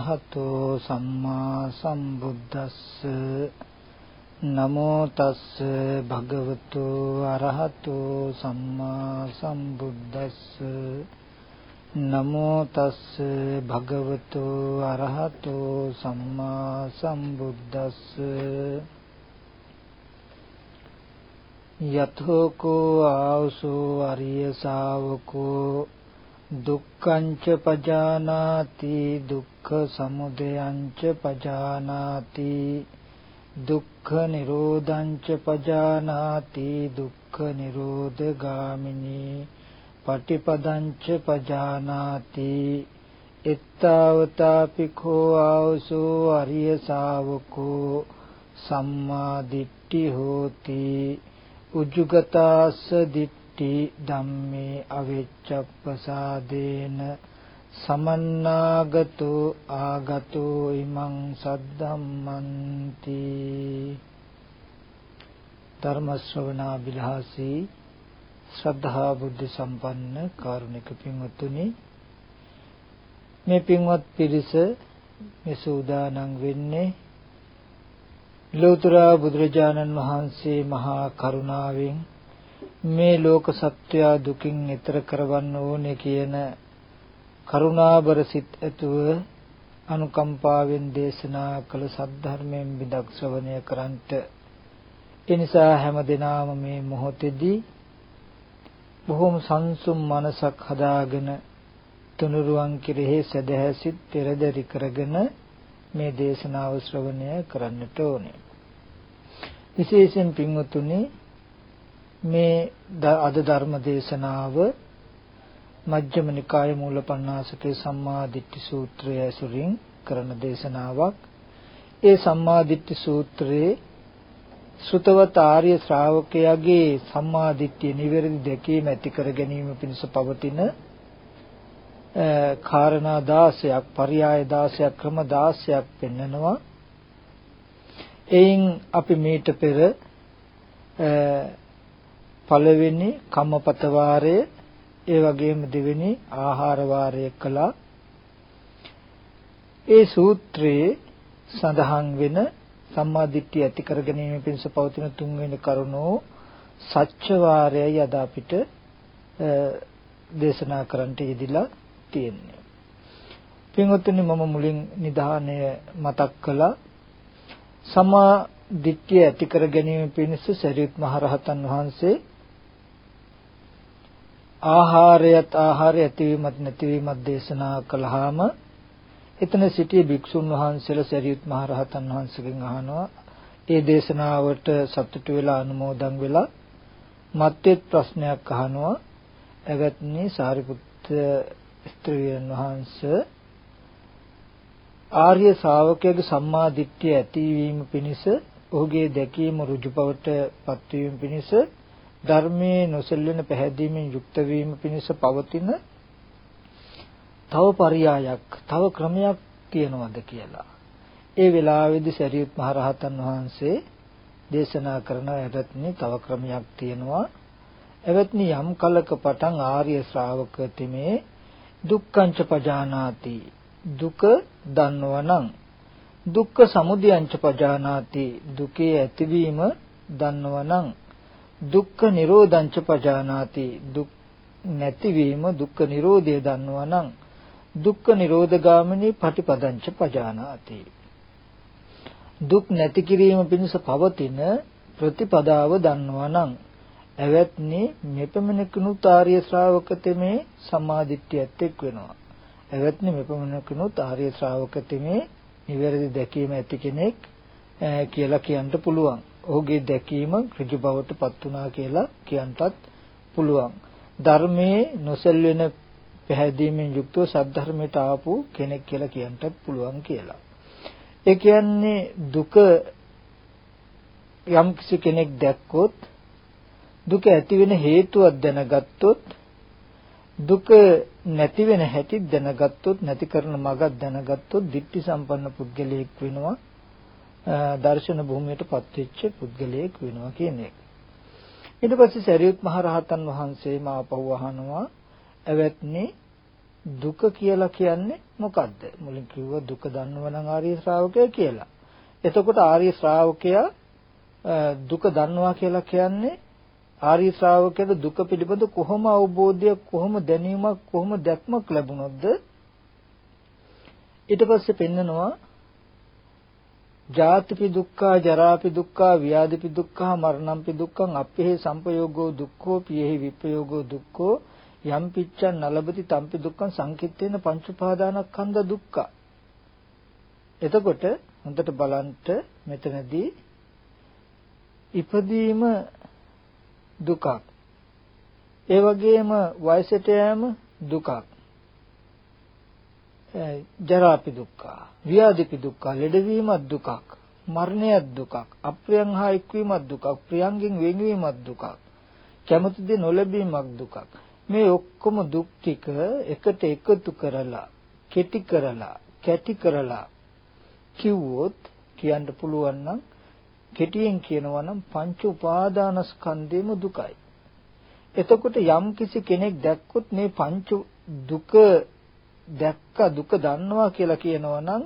තස්ස භගවතු අරහතෝ සම්මා සම්බුද්දස්ස නමෝ තස්ස භගවතු අරහතෝ සම්මා සම්බුද්දස්ස නමෝ තස්ස භගවතු අරහතෝ සම්මා සම්බුද්දස්ස යතෝකෝ ආවසෝ අරිය ශාවකෝ දුක්ඛංච පජානාති දුක්ඛ සමුදයංච පජානාති දුක්ඛ නිරෝධංච පජානාති දුක්ඛ නිරෝධගාමිනී පටිපදංච පජානාති එත්තාවතාපිකෝ ආවසෝ අරිය ශාවකෝ සම්මා දිට්ඨි හෝති උජුගතාස්ස දිට්ඨි ධම්මේ අවිච්ඡප්පසාදේන සමන්නාගතෝ ආගතෝ ඉමං සද්ධම්මන්ති ධර්ම ශ්‍රවණා බිලහසී ශ්‍රද්ධා බුද්ධ සම්පන්න කාරුණික පින්වත්තුනි මේ පින්වත් පිරිස මේ සූදානම් වෙන්නේ ලෝතර බුදුරජාණන් වහන්සේ මහා කරුණාවෙන් මේ ලෝක සත්වය දුකින් ඈතර කරවන්න ඕනේ කියන කරුණාබර සිත් ඇතුව අනුකම්පාවෙන් දේශනා කළ සද්ධර්මයෙන් විදක් ශ්‍රවණය කරන්ට ඒ නිසා හැම දිනාම මේ මොහොතේදී බොහොම සංසුම් මනසක් හදාගෙන තුනුරුවන් කෙරෙහි සදහැසිත පෙරදරි කරගෙන මේ දේශනාව ශ්‍රවණය කරන්නට ඕනේ. විශේෂයෙන් පින්වතුනි මේ අද ධර්ම දේශනාව මජ්ක්‍ධිම නිකාය මූලපණ්ණාසකේ සම්මා දිට්ඨි සූත්‍රය ඇසුරින් කරන දේශනාවක්. ඒ සම්මා දිට්ඨි සූත්‍රයේ සුතවත් ආර්ය ශ්‍රාවකයාගේ සම්මා දිට්ඨිය නිවැරදි දැකීම ඇති කර ගැනීම පිණිස පවතින කාරණා 16ක්, පරයය 16ක්, ක්‍රම 16ක් පෙන්වනවා. එයින් අපි මේට පෙර පළවෙනි කම්මපත වාරය ඒ වගේම දෙවෙනි ආහාර වාරය කළා ඒ සූත්‍රයේ සඳහන් වෙන සම්මාදිට්ඨිය ඇති කර ගැනීම පිණිස පවතින තුන්වෙනි කරුණෝ සත්‍ය වාරයයි අද අපිට දේශනා කරන්නට යෙදිලා තියෙන්නේ. පින්වත්නි මම මුලින් නිධානය මතක් කළා. සමා දිට්ඨිය ඇති කර ගැනීම පිණිස සරියුත් මහරහතන් වහන්සේ ආහාරයත් ආහාරය ඇතිවීමත් නැතිවීමත් දේශනා කළාම එතන සිටිය භික්ෂුන් වහන්සේලා සරියුත් මහරහතන් වහන්සේගෙන් අහනවා ඒ දේශනාවට සතුටු වෙලා අනුමෝදන් වෙලා මත්යෙත් ප්‍රශ්නයක් අහනවා. එවත්නි සාරිපුත්ත ස්ත්‍රීන් වහන්සේ ආර්ය ශාවකයාගේ සම්මා දිට්ඨිය ඇතිවීම පිණිස ඔහුගේ දැකීම ඍජුපවට පත්වීම පිණිස ධර්මයේ නොසෙල්වෙන පැහැදීමෙන් යුක්ත වීම පිණිස පවතින තව පරයයක් තව ක්‍රමයක් තියෙනවද කියලා. ඒ වෙලාවේදී සරියුත් මහරහතන් වහන්සේ දේශනා කරන එවත්නි තව ක්‍රමයක් තියෙනවා. එවත්නි යම් කලක පටන් ආර්ය ශ්‍රාවක තෙමේ දුක්ඛංච පජානාති දුක දන්නවනම් දුක්ඛ සමුදයංච පජානාති දුකේ ඇතිවීම දන්නවනම් දුක්ඛ නිරෝධංච පජානාති දුක් නැතිවීම දුක්ඛ නිරෝධය දන්නවනම් දුක්ඛ නිරෝධගාමිනී පටිපදංච පජානාති දුක් නැති කිරීම පිණිස පවතින ප්‍රතිපදාව දන්නවනම් ඇවැත්නි මෙපමණකුනුත් ආර්ය ශ්‍රාවක තෙමේ සම්මාදිට්ඨියත් එක් වෙනවා. ඇවැත්නි මෙපමණකුනුත් ආර්ය ශ්‍රාවක තෙමේ නිවැරදි දැකීම ඇති කෙනෙක් කියලා කියන්න පුළුවන්. ඔහුගේ දැකීම ඍජු බවට පත් වුණා කියලා කියන්නත් පුළුවන්. ධර්මයේ නොසැලෙන පැහැදීමෙන් යුක්තව සද්ධර්මයට ආපු කෙනෙක් කියලා කියන්නත් පුළුවන් කියලා. ඒ කියන්නේ දුක යම් කිසි කෙනෙක් දැක්කොත් දුක ඇති වෙන හේතුවක් දැනගත්තොත් දුක නැති වෙන හැටි දැනගත්තොත් නැති කරන මගක් දැනගත්තොත් ditthi සම්පන්න පුද්ගලයෙක් වෙනවා දර්ශන භූමියටපත් වෙච්ච පුද්ගලයෙක් වෙනවා කියන එක. ඊට පස්සේ සරියුත් මහ රහතන් වහන්සේ මාපහුව අහනවා "ඇවැත්නි දුක කියලා කියන්නේ මොකද්ද? මුලින් කිව්වා දුක දන්නව නම් ආර්ය ශ්‍රාවකය කියලා. එතකොට ආර්ය ශ්‍රාවකයා දුක දන්නවා කියලා කියන්නේ ආර්ය ශ්‍රාවකයාට දුක පිළිබඳ කොහොම අවබෝධයක් කොහොම දැනීමක් කොහොම දැක්මක් ලැබුණොත්ද ඊට පස්සේ පෙන්නනවා ජාතිපි දුක්ඛා ජරාපි දුක්ඛා ව්‍යාධිපි දුක්ඛා මරණම්පි දුක්ඛං අප්පේ සංපයෝගෝ දුක්ඛෝ පියෙහි විප්පයෝගෝ දුක්ඛෝ යම් පිච්ඡන් නලබති තම්පි දුක්ඛං සංකිට්ඨේන පංච උපාදානස්කන්ධ දුක්ඛ. එතකොට හොඳට බලන්න මෙතනදී ඉපදීම දුකක්. ඒ වගේම වයසට යෑම දුකක්. ජරාපි දුක්ඛ, ව්‍යාධිපි දුක්ඛ, ලෙඩවීමත් දුකක්, මරණයත් දුකක්, අප්‍රියං හා එක්වීමත් දුකක්, ප්‍රියංගෙන් වෙන්වීමත් දුකක්, කැමති දේ නොලැබීමක් දුකක්. මේ ඔක්කොම දුක් ටික එකට එකතු කරලා, කෙටි කරලා, කැටි කරලා කිව්වොත් කියන්න පුළුවන් නම් කෙටියෙන් කියනවා නම් පංච උපාදානස්කන්ධේම දුකයි. එතකොට යම් කිසි කෙනෙක් දැක්කොත් මේ පංච දුක දැක්ක දුක දන්නවා කියලා කියනවා නම්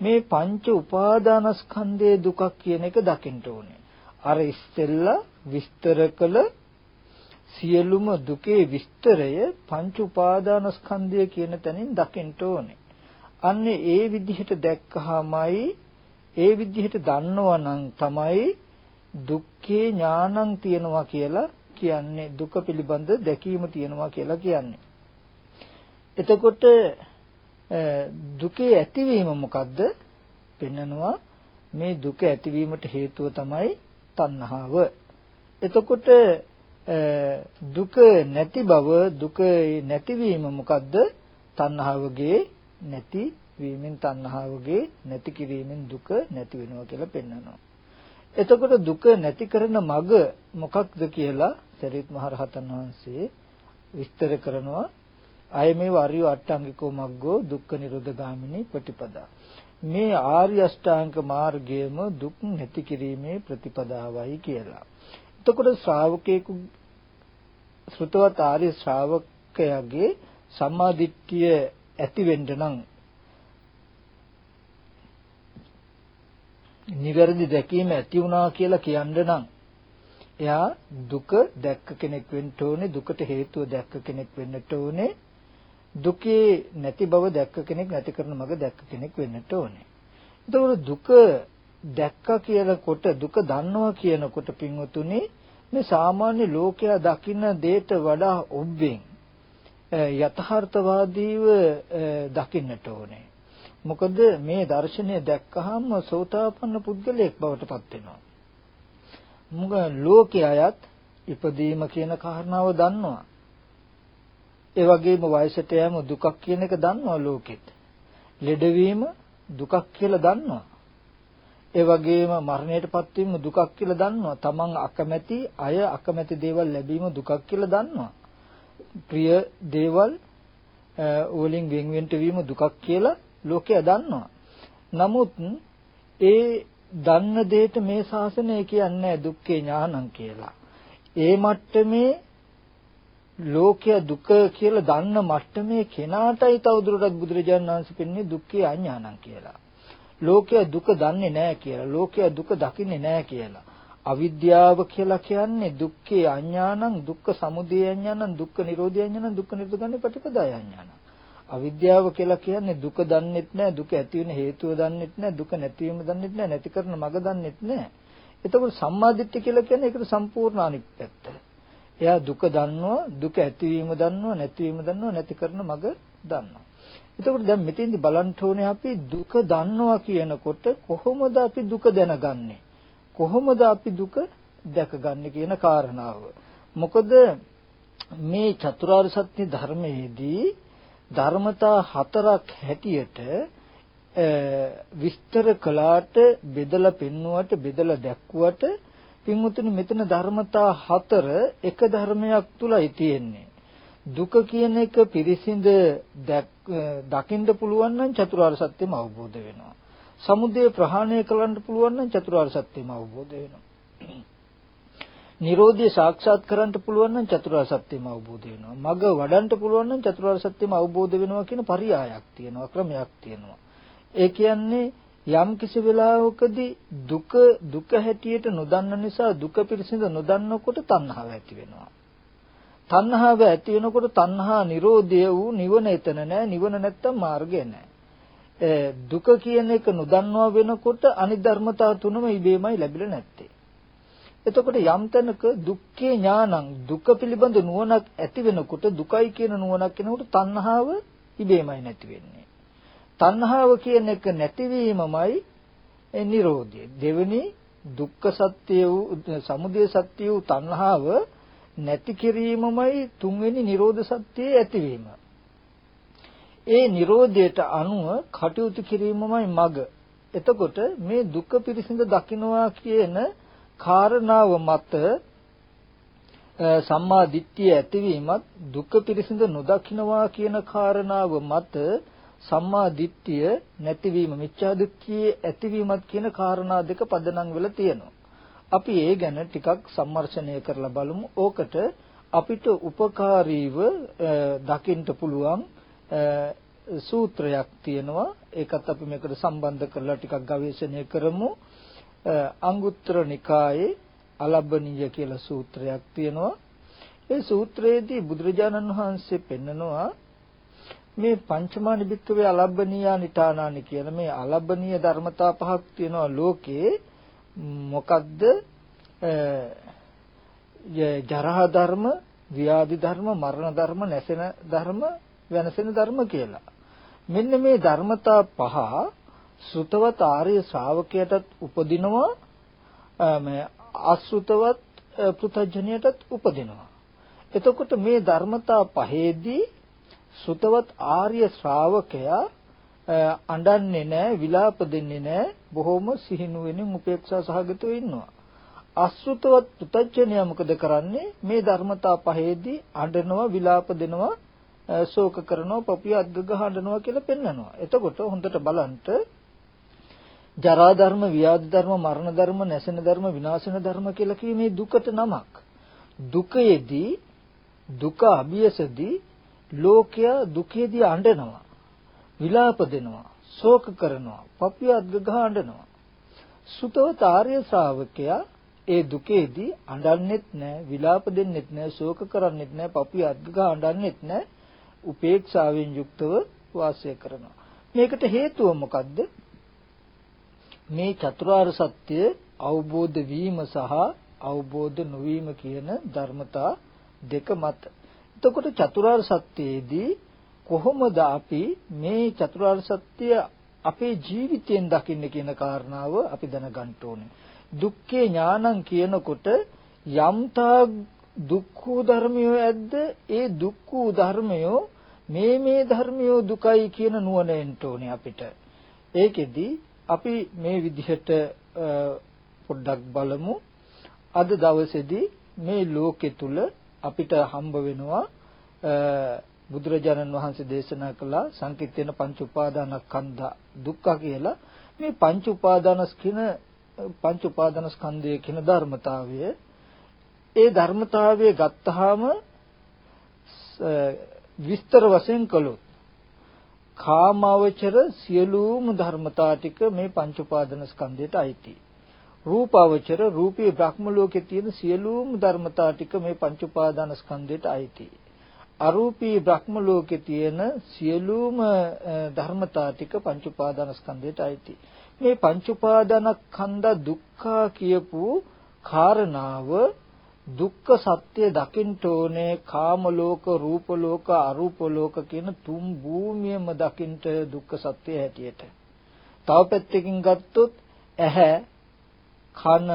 මේ පංච උපාදානස්කන්ධයේ දුකක් කියන එක දකින්න ඕනේ. අර ඉස්සෙල්ලා විස්තර කළ සියලුම දුකේ විස්තරය පංච උපාදානස්කන්ධය කියන තැනින් දකින්න ඕනේ. අන්නේ ඒ විදිහට දැක්කහමයි ඒ විදිහට දන්නවනම් තමයි දුක්ඛේ ඥානං තියනවා කියලා කියන්නේ දුක පිළිබඳ දැකීම තියනවා කියලා කියන්නේ. එතකොට දුකේ ඇතිවීම මොකද්ද? පෙන්නනවා මේ දුක ඇතිවීමට හේතුව තමයි තණ්හාව. එතකොට දුක නැති බව දුක නැතිවීම මොකද්ද? තණ්හාවගේ නැති වීමෙන් තණ්හාවගේ නැති කිරීමෙන් දුක නැති වෙනවා කියලා පෙන්වනවා. එතකොට දුක නැති කරන මඟ මොකක්ද කියලා සරිත් මහ රහතන් වහන්සේ විස්තර කරනවා අය මේ වරිය අට්ටාංගිකෝ මග්ගෝ දුක්ඛ නිරෝධ ගාමිනී ප්‍රතිපදා. මේ ආර්ය අෂ්ටාංග මාර්ගයම දුක් නැති කිරීමේ ප්‍රතිපදාවයි කියලා. එතකොට ශ්‍රාවකේකු ශ්‍රුතවත් ආර්ය ශ්‍රාවකයාගේ සම්මාදිට්ඨිය ඇති වෙන්න නම් නිවැරදි දැකීම ඇති වුණා කියලා කියන්න නම් එයා දුක දැක්ක කෙනෙක් වෙන්න ඕනේ දුකට හේතුව දැක්ක කෙනෙක් වෙන්නට ඕනේ දුකේ නැති බව දැක්ක කෙනෙක් නැති කරන මඟ දැක්ක කෙනෙක් වෙන්නට ඕනේ. එතකොට දුක දැක්කා කියනකොට දුක දන්නවා කියනකොට පින්වතුනි මේ සාමාන්‍ය ලෝකයා දකින්න දෙයට වඩා ඔබ්බෙන් යථාර්ථවාදීව දකින්නට ඕනේ. මොකද මේ දර්ශනය දැක්කහම සෝතාපන්න පුද්ගලයෙක් බවට පත් වෙනවා. මොකද ලෝකයායත් ඉපදීම කියන කාරණාව දන්නවා. ඒ වගේම වයසට යෑම දුකක් කියන එක දන්නවා ලෝකෙත්. ලෙඩවීම දුකක් කියලා දන්නවා. ඒ වගේම මරණයටපත් වීම දුකක් කියලා දන්නවා. Taman අකමැති අය අකමැති දේවල් ලැබීම දුකක් කියලා දන්නවා. ප්‍රිය දේවල් වලින් වෙන් වෙන්ට වීම දුකක් කියලා ලෝකයා දන්නවා. නමුත් ඒ දන්න දෙයට මේ ශාසනය කියන්නේ දුක්ඛේ ඥානං කියලා. ඒ මට්ටමේ ලෝකය දුක කියලා දන්න මට්ටමේ කෙනාටයි තවදුරටත් බුදුරජාණන් වහන්සේ පෙන්නේ දුක්ඛේ අඥානං කියලා. ලෝකය දුක දන්නේ නැහැ කියලා. ලෝකය දුක දකින්නේ නැහැ කියලා. අවිද්‍යාව කියලා කියන්නේ දුක්ඛේ අඥානං, දුක්ඛ සමුදය අඥානං, දුක්ඛ නිරෝධය අඥානං, දුක්ඛ නිරෝධගන්නේ ප්‍රතිපදාය අඥානං. අවිද්‍යාව කියලා කියන්නේ දුක දන්නෙත් නැහැ, දුක ඇති වෙන හේතුව දන්නෙත් නැහැ, දුක නැතිවීම දන්නෙත් නැහැ, නැති කරන මඟ දන්නෙත් නැහැ. එතකොට සම්මාදිට්ඨිය කියලා කියන්නේ ඒකට සම්පූර්ණ අනිත් පැත්ත. එයා දුක දන්නවා දුක ඇතිවීම දන්නවා නැතිවීම දන්නවා නැති කරන මඟ දන්නවා. එතකොට දැන් මෙතෙන්දි බලන්න ඕනේ අපි දුක දන්නවා කියනකොට කොහොමද අපි දුක දැනගන්නේ? කොහොමද අපි දුක දැකගන්නේ කියන කාරණාව. මොකද මේ චතුරාර්ය සත්‍ය ධර්මයේදී ධර්මතා හතරක් හැටියට විස්තර කළාට බෙදලා පෙන්වුවට බෙදලා දැක්ුවට පින්වතුනි මෙතන ධර්මතා හතර එක ධර්මයක් තුලයි තියෙන්නේ. දුක කියන එක පිරිසිඳ දකින්න පුළුවන් නම් චතුරාර්ය සත්‍යම අවබෝධ වෙනවා. සමුදය ප්‍රහාණය කරන්න පුළුවන් නම් චතුරාර්ය සත්‍යම අවබෝධ වෙනවා. Nirodha සාක්ෂාත් කරන්න පුළුවන් නම් චතුරාර්ය සත්‍යම අවබෝධ වෙනවා. මග වඩන්න පුළුවන් නම් චතුරාර්ය සත්‍යම අවබෝධ වෙනවා කියන පරියායක් තියෙනවා, ක්‍රමයක් තියෙනවා. ඒ කියන්නේ යම් කිසි වෙලාවකදී දුක දුක හැටියට නොදන්න නිසා දුක පිරිසිඳ නොදන්නකොට තණ්හාව ඇති වෙනවා. තණ්හාව ඇති වෙනකොට තණ්හා නිරෝධය වූ නිවන එතන නෑ නිවන නැත්තම් මාර්ගය නෑ. දුක කියන එක නොදන්නවා වෙනකොට අනිධර්මතා තුනම ඉබේමයි ලැබිලා නැත්තේ. එතකොට යම් තැනක දුක්ඛේ ඥානං දුක පිළිබඳ නුවණක් ඇති වෙනකොට දුකයි කියන නුවණක් එනකොට තණ්හාව ඉබේමයි නැති වෙන්නේ. තණ්හාව කියන එක නැතිවීමමයි නිරෝධය දෙවෙනි දුක්ඛ සත්‍ය වූ සමුදය සත්‍ය වූ තණ්හාව නැති කිරීමමයි තුන්වෙනි නිරෝධ සත්‍යයේ ඇතිවීම. ඒ නිරෝධයට අනුව කටයුතු කිරීමමයි මග. එතකොට මේ දුක්ඛ පිරිසිඳ දකින්නවා කියන කාරණාව මත සම්මා දිට්ඨිය ඇතිවීමත් දුක්ඛ පිරිසිඳ නොදකින්නවා කියන කාරණාව මත සම්මා දිට්ඨිය නැතිවීම මිච්ඡා දිට්ඨියේ ඇතිවීමත් කියන කාරණා දෙක පදනම් වෙලා තියෙනවා. අපි ඒ ගැන ටිකක් සම්මර්ෂණය කරලා බලමු. ඕකට අපිට උපකාරීව දකින්න පුළුවන් සූත්‍රයක් තියෙනවා. ඒකත් අපි මේකට සම්බන්ධ කරලා ටිකක් ගවේෂණය කරමු. අංගුත්තර නිකායේ අලබ්බනීය කියලා සූත්‍රයක් තියෙනවා. ඒ සූත්‍රයේදී බුදුරජාණන් වහන්සේ පෙන්නනවා මේ පංචමානි බික්කවේ අලබ්බනීයා නිටානානි කියන මේ අලබ්බනීය ධර්මතා පහක් තියෙනවා ලෝකේ මොකද්ද ජරා ධර්ම, ව්‍යාධි ධර්ම, මරණ ධර්ම, නැසෙන ධර්ම, වෙනසෙන ධර්ම කියලා. මෙන්න මේ ධර්මතා පහ සුතවත් ආර්ය ශ්‍රාවකයටත් උපදිනවා මේ අසුතවත් පෘථජ්ජනයටත් උපදිනවා. එතකොට මේ ධර්මතා පහේදී සුතවත් ආර්ය ශ්‍රාවකයා අඬන්නේ නැහැ විලාප දෙන්නේ නැහැ. බොහොම සිහිනුවෙනින් උපේක්ෂා සහගතව ඉන්නවා. අසෘතවත් පුතඥයා මොකද කරන්නේ? මේ ධර්මතා පහේදී අඬනවා විලාප දෙනවා ශෝක කරනවා පපිය අද්ගග හඬනවා කියලා පෙන්නනවා. එතකොට හොඳට බලන්න ජරා ධර්ම ව්‍යාධි ධර්ම මරණ ධර්ම නැසෙන ධර්ම විනාශන ධර්ම කියලා කියේ දුකට නමක්. දුකයේදී දුක අභියසදී ලෝකයා දුකේදී අඬනවා විලාප දෙනවා, ශෝක කරනවා, පපියත් ගහඬනවා. සුතවත ආර්ය ශ්‍රාවකයා ඒ දුකේදී අඬන්නෙත් නැහැ, විලාප දෙන්නෙත් නැහැ, ශෝක කරන්නෙත් නැහැ, පපියත් ගහඬන්නෙත් නැහැ, උපේක්ෂාවෙන් යුක්තව වාසය කරනවා. මේකට හේතුව මොකද්ද? මේ චතුරාර්ය සත්‍ය අවබෝධ වීම සහ අවබෝධ නොවීම කියන ධර්මතා දෙක මත. එතකොට චතුරාර්ය සත්‍යයේදී කොහොමද අපි මේ චතුරාර්ය සත්‍ය අපේ ජීවිතයෙන් දකින්න කියන කාරණාව අපි දැනගන්න ඕනේ. දුක්ඛේ ඥානං කියනකොට යම්තා දුක්ඛ ධර්මයෝ ඇද්ද ඒ දුක්ඛ ධර්මයෝ මේ මේ ධර්මයෝ දුකයි කියන නුවණ එන්න ඕනේ අපිට. ඒකෙදි අපි මේ විදිහට පොඩ්ඩක් බලමු. අද දවසේදී මේ ලෝකෙ තුල අපිට හම්බ වෙනවා බුදුරජාණන් වහන්සේ දේශනා කළා සංකිට්ඨේන පංච උපාදානස්කන්ධ දුක්ඛ කියලා මේ පංච උපාදානස්කින පංච උපාදානස්කන්ධය කියන ධර්මතාවය ඒ ධර්මතාවය ගත්තාම විස්තර වශයෙන් කළොත් කාමවචර සියලුම ධර්මතා ටික මේ පංච උපාදානස්කන්ධයට අයිති. රූපාවචර රූපී බ්‍රහ්ම ලෝකේ තියෙන සියලුම ධර්මතා ටික මේ පංච උපාදානස්කන්ධයට අයිති. අරූපී බ්‍රහ්ම ලෝකේ තියෙන සියලුම ධර්මතා ටික පංච උපාදානස්කන්ධයට අයිති. මේ පංච උපාදානස්කන්ධ දුක්ඛ කියපු කාරණාව දුක්ඛ සත්‍ය දකින්න ඕනේ කාම ලෝක රූප ලෝක අරූප ලෝක කියන තුන් භූමියම දකින්න දුක්ඛ සත්‍ය හැටියට. තව පැත්තකින් ගත්තොත් ඇහැ කන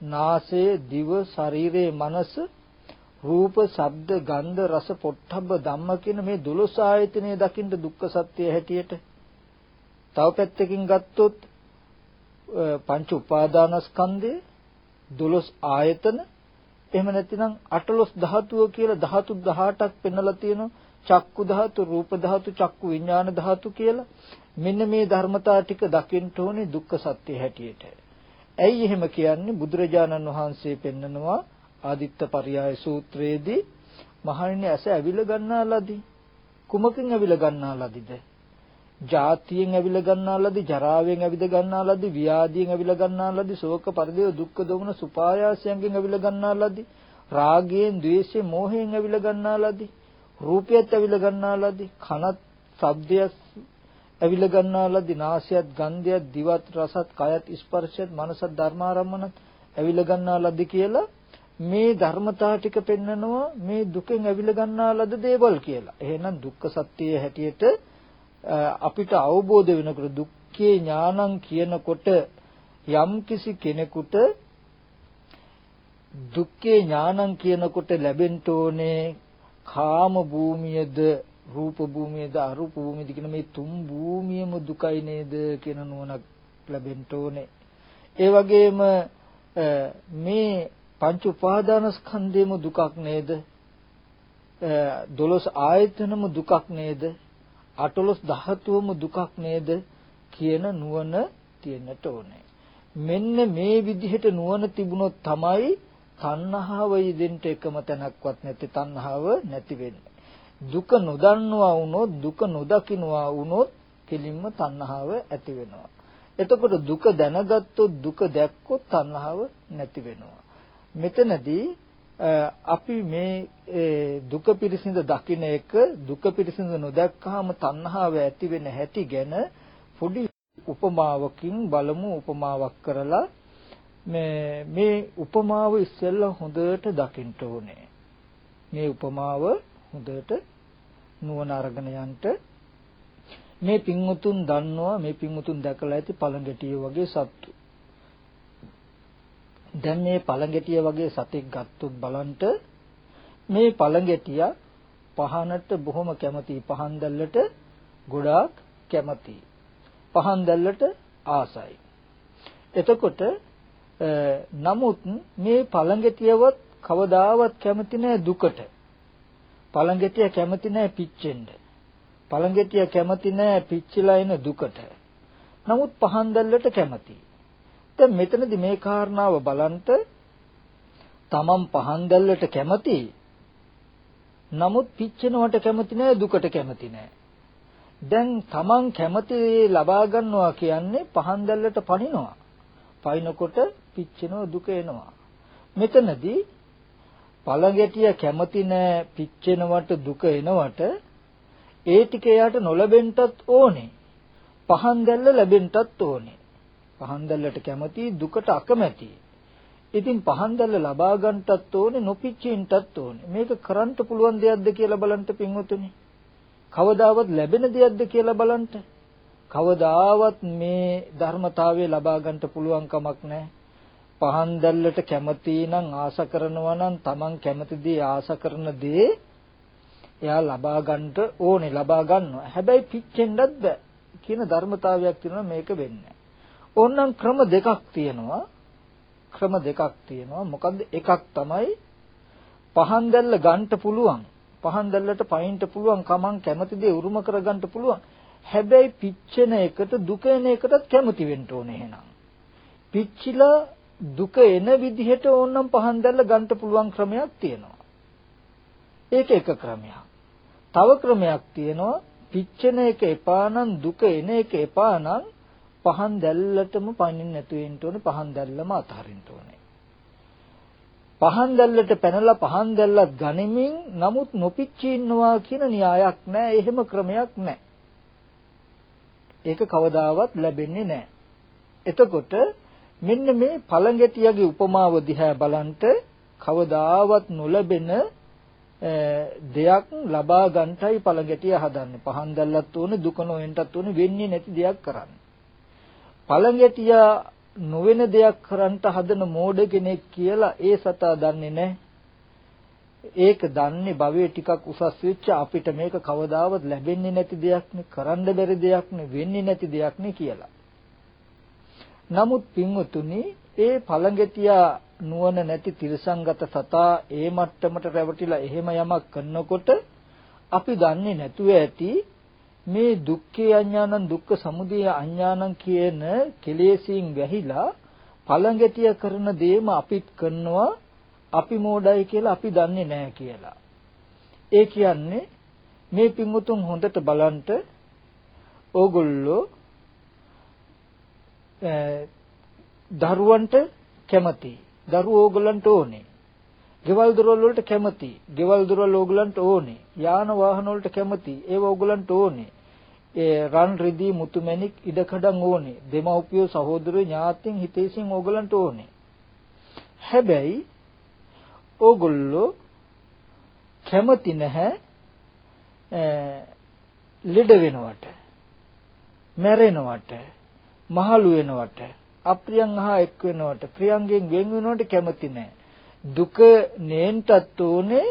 නාසය දිව ශරීරයේ මනස රූප, ශබ්ද, ගන්ධ, රස, පොට්ටබ්බ ධම්ම කියන මේ 12 ආයතනය දකින්න දුක්ඛ සත්‍ය හැටියට. තව පැත්තකින් ගත්තොත් පංච උපාදානස්කන්ධය 12 ආයතන එහෙම නැතිනම් 18 ධාතුව කියලා ධාතු 18ක් පෙන්වලා තියෙනවා. චක්කු ධාතු, රූප ධාතු, චක්කු විඥාන ධාතු කියලා. මෙන්න මේ ධර්මතා ටික දකින්න ඕනේ දුක්ඛ සත්‍ය හැටියට. ඇයි එහෙම කියන්නේ? බුදුරජාණන් වහන්සේ පෙන්නනවා ආදිත්ත පරියාය සූත්‍රයේදී මහණෙනි ඇස ඇවිල ගන්නාලාදී? කුමකින් ඇවිල ගන්නාලාදීද? ජාතියෙන් ඇවිල ගන්නාලාදී? ජරාවෙන් ඇවිද ගන්නාලාදී? ව්‍යාධියෙන් ඇවිල ගන්නාලාදී? ශෝක පරිදේව දුක්ඛ දෝමන සුපායාසයෙන් ඇවිල ගන්නාලාදී? රාගයෙන් ද්වේෂයෙන් මෝහයෙන් ඇවිල ගන්නාලාදී? රූපයත් ඇවිල ගන්නාලාදී? කනත් ශබ්දයක් ඇවිල ගන්නාලාදී නාසයත් ගන්ධයත් දිවත් රසත් කයත් ස්පර්ශයත් මනසත් ධර්මාරම්මනත් ඇවිල ගන්නාලාදී කියලා මේ ධර්මතා ටික පෙන්නනවා මේ දුකෙන් ඇවිල ගන්නාලද දේවල් කියලා. එහෙනම් දුක්ඛ සත්‍යයේ හැටියට අපිට අවබෝධ වෙනකොට දුක්ඛේ ඥානං කියනකොට යම් කිසි කෙනෙකුට දුක්ඛේ ඥානං කියනකොට ලැබෙන්න ඕනේ කාම භූමියද රූප භූමියද අරූප භූමියද කියන මේ තුන් භූමියම දුකයි නේද කියන නුවණක් ලැබෙන්න ඕනේ. ඒ වගේම මේ පංච උපාදාන ස්කන්ධේම දුකක් නේද? දොළොස් ආයතනම දුකක් නේද? අටලොස් ධාතුවම දුකක් නේද? කියන නුවණ තියෙන්නට ඕනේ. මෙන්න මේ විදිහට නුවණ තිබුණොත් තමයි තණ්හාව යෙදෙන්න එකම තැනක්වත් නැති තණ්හාව නැති වෙන්නේ. දුක නොදන්නවා වුණොත් දුක නොදකින්නවා වුණොත් කෙලින්ම තණ්හාව ඇති වෙනවා. එතකොට දුක දැනගත්තොත් දුක දැක්කොත් තණ්හාව නැති වෙනවා. මෙතනදී අපි මේ දුක පිරිසිඳ දකින්න එක දුක පිරිසිඳ නොදැක්කහම තණ්හාව ඇති වෙන හැටි ගැන පොඩි උපමාවකින් බලමු උපමාවක් කරලා මේ මේ උපමාව ඉස්සෙල්ලා හොඳට දකින්න ඕනේ. මේ උපමාව හොඳට නුවණ අරගෙන යන්න මේ පින්වුතුන් දන්නවා මේ පින්වුතුන් දැකලා ඇති පළඟැටිය වගේ සත්තු. දැන් මේ පළඟැටිය වගේ සතෙක් ගත්තොත් බලන්ට මේ පළඟැටිය පහනට බොහොම කැමතියි. පහන් දැල්ලට ගොඩාක් කැමතියි. පහන් දැල්ලට ආසයි. එතකොට නමුත් මේ පළඟැටියවත් කවදාවත් කැමති නැහැ දුකට. පළඟැටිය කැමති නැහැ පිච්චෙන්න. පළඟැටිය කැමති නැහැ පිච්චිලා එන දුකට. නමුත් පහන් දැල්ලට කැමතියි දැන් මෙතනදී මේ කාරණාව බලන්ට තමන් පහන් දැල්ලට කැමති. නමුත් පිච්චෙනවට කැමති නෑ දුකට කැමති නෑ. දැන් තමන් කැමති ලබා ගන්නවා කියන්නේ පහන් දැල්ලට පනිනවා. පයින්කොට පිච්චෙනව දුක එනවා. මෙතනදී පළඟැටිය කැමති නෑ පිච්චෙනවට දුක එනවට ඒ ටික එයාට නොලැබෙන්නත් ඕනේ පහන් දැල්ල ලැබෙන්නත් ඕනේ පහන් දැල්ලට කැමති දුකට අකමැති. ඉතින් පහන් දැල්ල ලබා ගන්නටත් ඕනේ නොපිච්චින්නටත් ඕනේ. මේක කරන්න පුළුවන් දෙයක්ද කියලා බලන්න පින්වතුනි. කවදාවත් ලැබෙන දෙයක්ද කියලා බලන්න. කවදාවත් මේ ධර්මතාවය ලබා ගන්නට පුළුවන් කමක් නැහැ. පහන් දැල්ලට කැමති නම් ආස කරනවා නම් Taman කැමති දේ ආස කරන දේ එයා ලබා ගන්නට ඕනේ ලබා ගන්නවා. හැබැයි පිච්චෙන්නත් බෑ කියන ධර්මතාවයක් තියෙනවා මේක වෙන්නේ. ඕනනම් ක්‍රම දෙකක් තියෙනවා. ක්‍රම දෙකක් තියෙනවා. මොකද්ද? එකක් තමයි පහන් දැල්ල ගන්න පුළුවන්. පහන් දැල්ලට පයින්ට පුළුවන් කමං කැමති දේ උරුම කරගන්න පුළුවන්. හැබැයි පිච්චෙන එකට දුක එන එකටත් කැමති වෙන්න ඕනේ එහෙනම්. පිච්චිලා දුක එන විදිහට ඕනනම් පහන් දැල්ල ගන්න පුළුවන් ක්‍රමයක් තියෙනවා. ඒක එක ක්‍රමයක්. තව ක්‍රමයක් තියෙනවා පිච්චෙන එක එපා නම් දුක එන එක එපා නම් පහන් දැල්ලටම පනින්න නැතු වෙන්න ඕනේ පහන් දැල්ලම අතහරින්න ඕනේ. පහන් දැල්ලට පැනලා පහන් දැල්ලත් ගනිමින් නමුත් නොපිච්චි ඉන්නවා කියන න්‍යායක් නැහැ. එහෙම ක්‍රමයක් නැහැ. ඒක කවදාවත් ලැබෙන්නේ නැහැ. එතකොට මෙන්න මේ පළඟැටියගේ උපමාව දිහා බලන්ට කවදාවත් නොලැබෙන දෙයක් ලබා ගන්නටයි පළඟැටිය හදන්නේ. පහන් දැල්ලත් ඕනේ දුක නොවෙන්නත් ඕනේ වෙන්නේ නැති දෙයක් කරන්නේ. පළඟැටියා නොවන දෙයක් කරන්ට හදන මෝඩ කෙනෙක් කියලා ඒ සතා දන්නේ නැහැ. ඒක දන්නේ භවයේ ටිකක් උසස් වෙච්ච අපිට මේක කවදාවත් ලැබෙන්නේ නැති දෙයක් නේ කරන්න බැරි දෙයක් නේ වෙන්නේ නැති දෙයක් නේ කියලා. නමුත් පින්වතුනි ඒ පළඟැටියා නුවණ නැති තිරසංගත සතා ඒ මට්ටමට රැවටිලා එහෙම යමක් කරනකොට අපි දන්නේ නැතුව ඇති මේ දුක්ඛේ අඥානං දුක්ඛ සමුදය අඥානං කියන කෙලෙසින් වැහිලා පළඟැටිය කරන දේම අපිත් කරනවා අපි මෝඩයි කියලා අපි දන්නේ නැහැ කියලා. ඒ කියන්නේ මේ පින්වුතුන් හොඳට බලන්ට ඕගොල්ලෝ දරුවන්ට කැමති. දරුවෝ ඕගොල්ලන්ට ඕනේ. ගෙවල් දොරවල් වලට කැමති. ගෙවල් දොරවල් ඕගොල්ලන්ට ඕනේ. යාන වාහන වලට කැමති. ඒව ඕගොල්ලන්ට ඕනේ. ඒ රන් රිදී මුතුමැණික් ඉඩකඩම් ඕනේ. දෙමව්පියෝ සහෝදරයෝ ඥාතීන් හිතේසින් ඕගොල්ලන්ට ඕනේ. හැබැයි ඕගොල්ලෝ කැමති නැහැ ලෙඩ වෙනවට මැරෙනවට මහලු වෙනවට අප්‍රියන් අහා එක් වෙනවට ප්‍රියංගෙන් වෙන් වෙනවට කැමති නැහැ දුක නේන්ටත් ඕනේ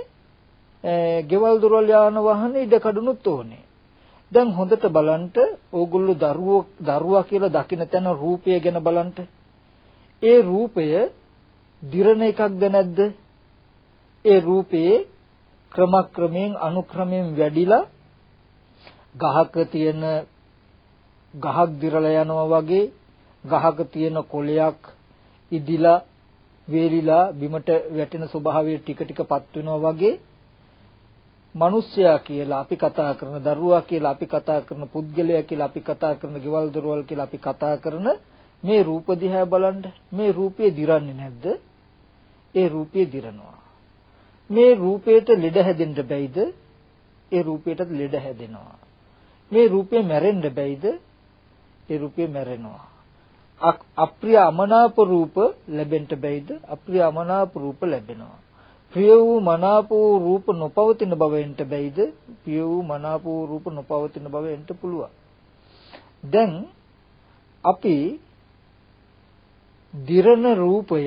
ගෙවල් දොරවල් යාන වාහන ඉඩ කඩුනුත් ඕනේ. දැන් හොඳට බලන්න ඕගොල්ලෝ දරුවෝ දරුවා කියලා දකින තැන රූපය ගැන බලන්න ඒ රූපය දිරණ එකක්ද නැද්ද? ඒ රූපයේ ක්‍රමක්‍රමයෙන් අනුක්‍රමයෙන් වැඩිලා ගහක තියෙන ගහක් දිරලා යනවා වගේ ගහක තියෙන කොළයක් ඉදිලා වේලිලා බිමට වැටෙන ස්වභාවය ටික ටිකපත් වෙනවා වගේ මිනිස්සයා කියලා අපි කතා කරන දරුවා කියලා අපි කතා කරන පුද්ගලයා කියලා අපි කතා කරන ගෙවල් දොරවල් කියලා අපි කතා කරන මේ රූප දිහා බලන්න මේ රූපේ දිරන්නේ නැද්ද? ඒ රූපේ දිරනවා. මේ රූපේට ලෙඩ හැදෙන්න බැයිද? ඒ රූපේටත් ලෙඩ හැදෙනවා. මේ රූපේ මැරෙන්න බැයිද? ඒ රූපේ මැරෙනවා. අප්‍රිය අමනාප රූප ලැබෙන්න බැයිද? අප්‍රිය අමනාප රූප ලැබෙනවා. ප්‍රිය වූ මනාප වූ රූප නොපවතින බවෙන්ට බැයිද? ප්‍රිය වූ මනාප වූ රූප නොපවතින බවෙන්ට පුළුවන්. දැන් අපි දිරන රූපය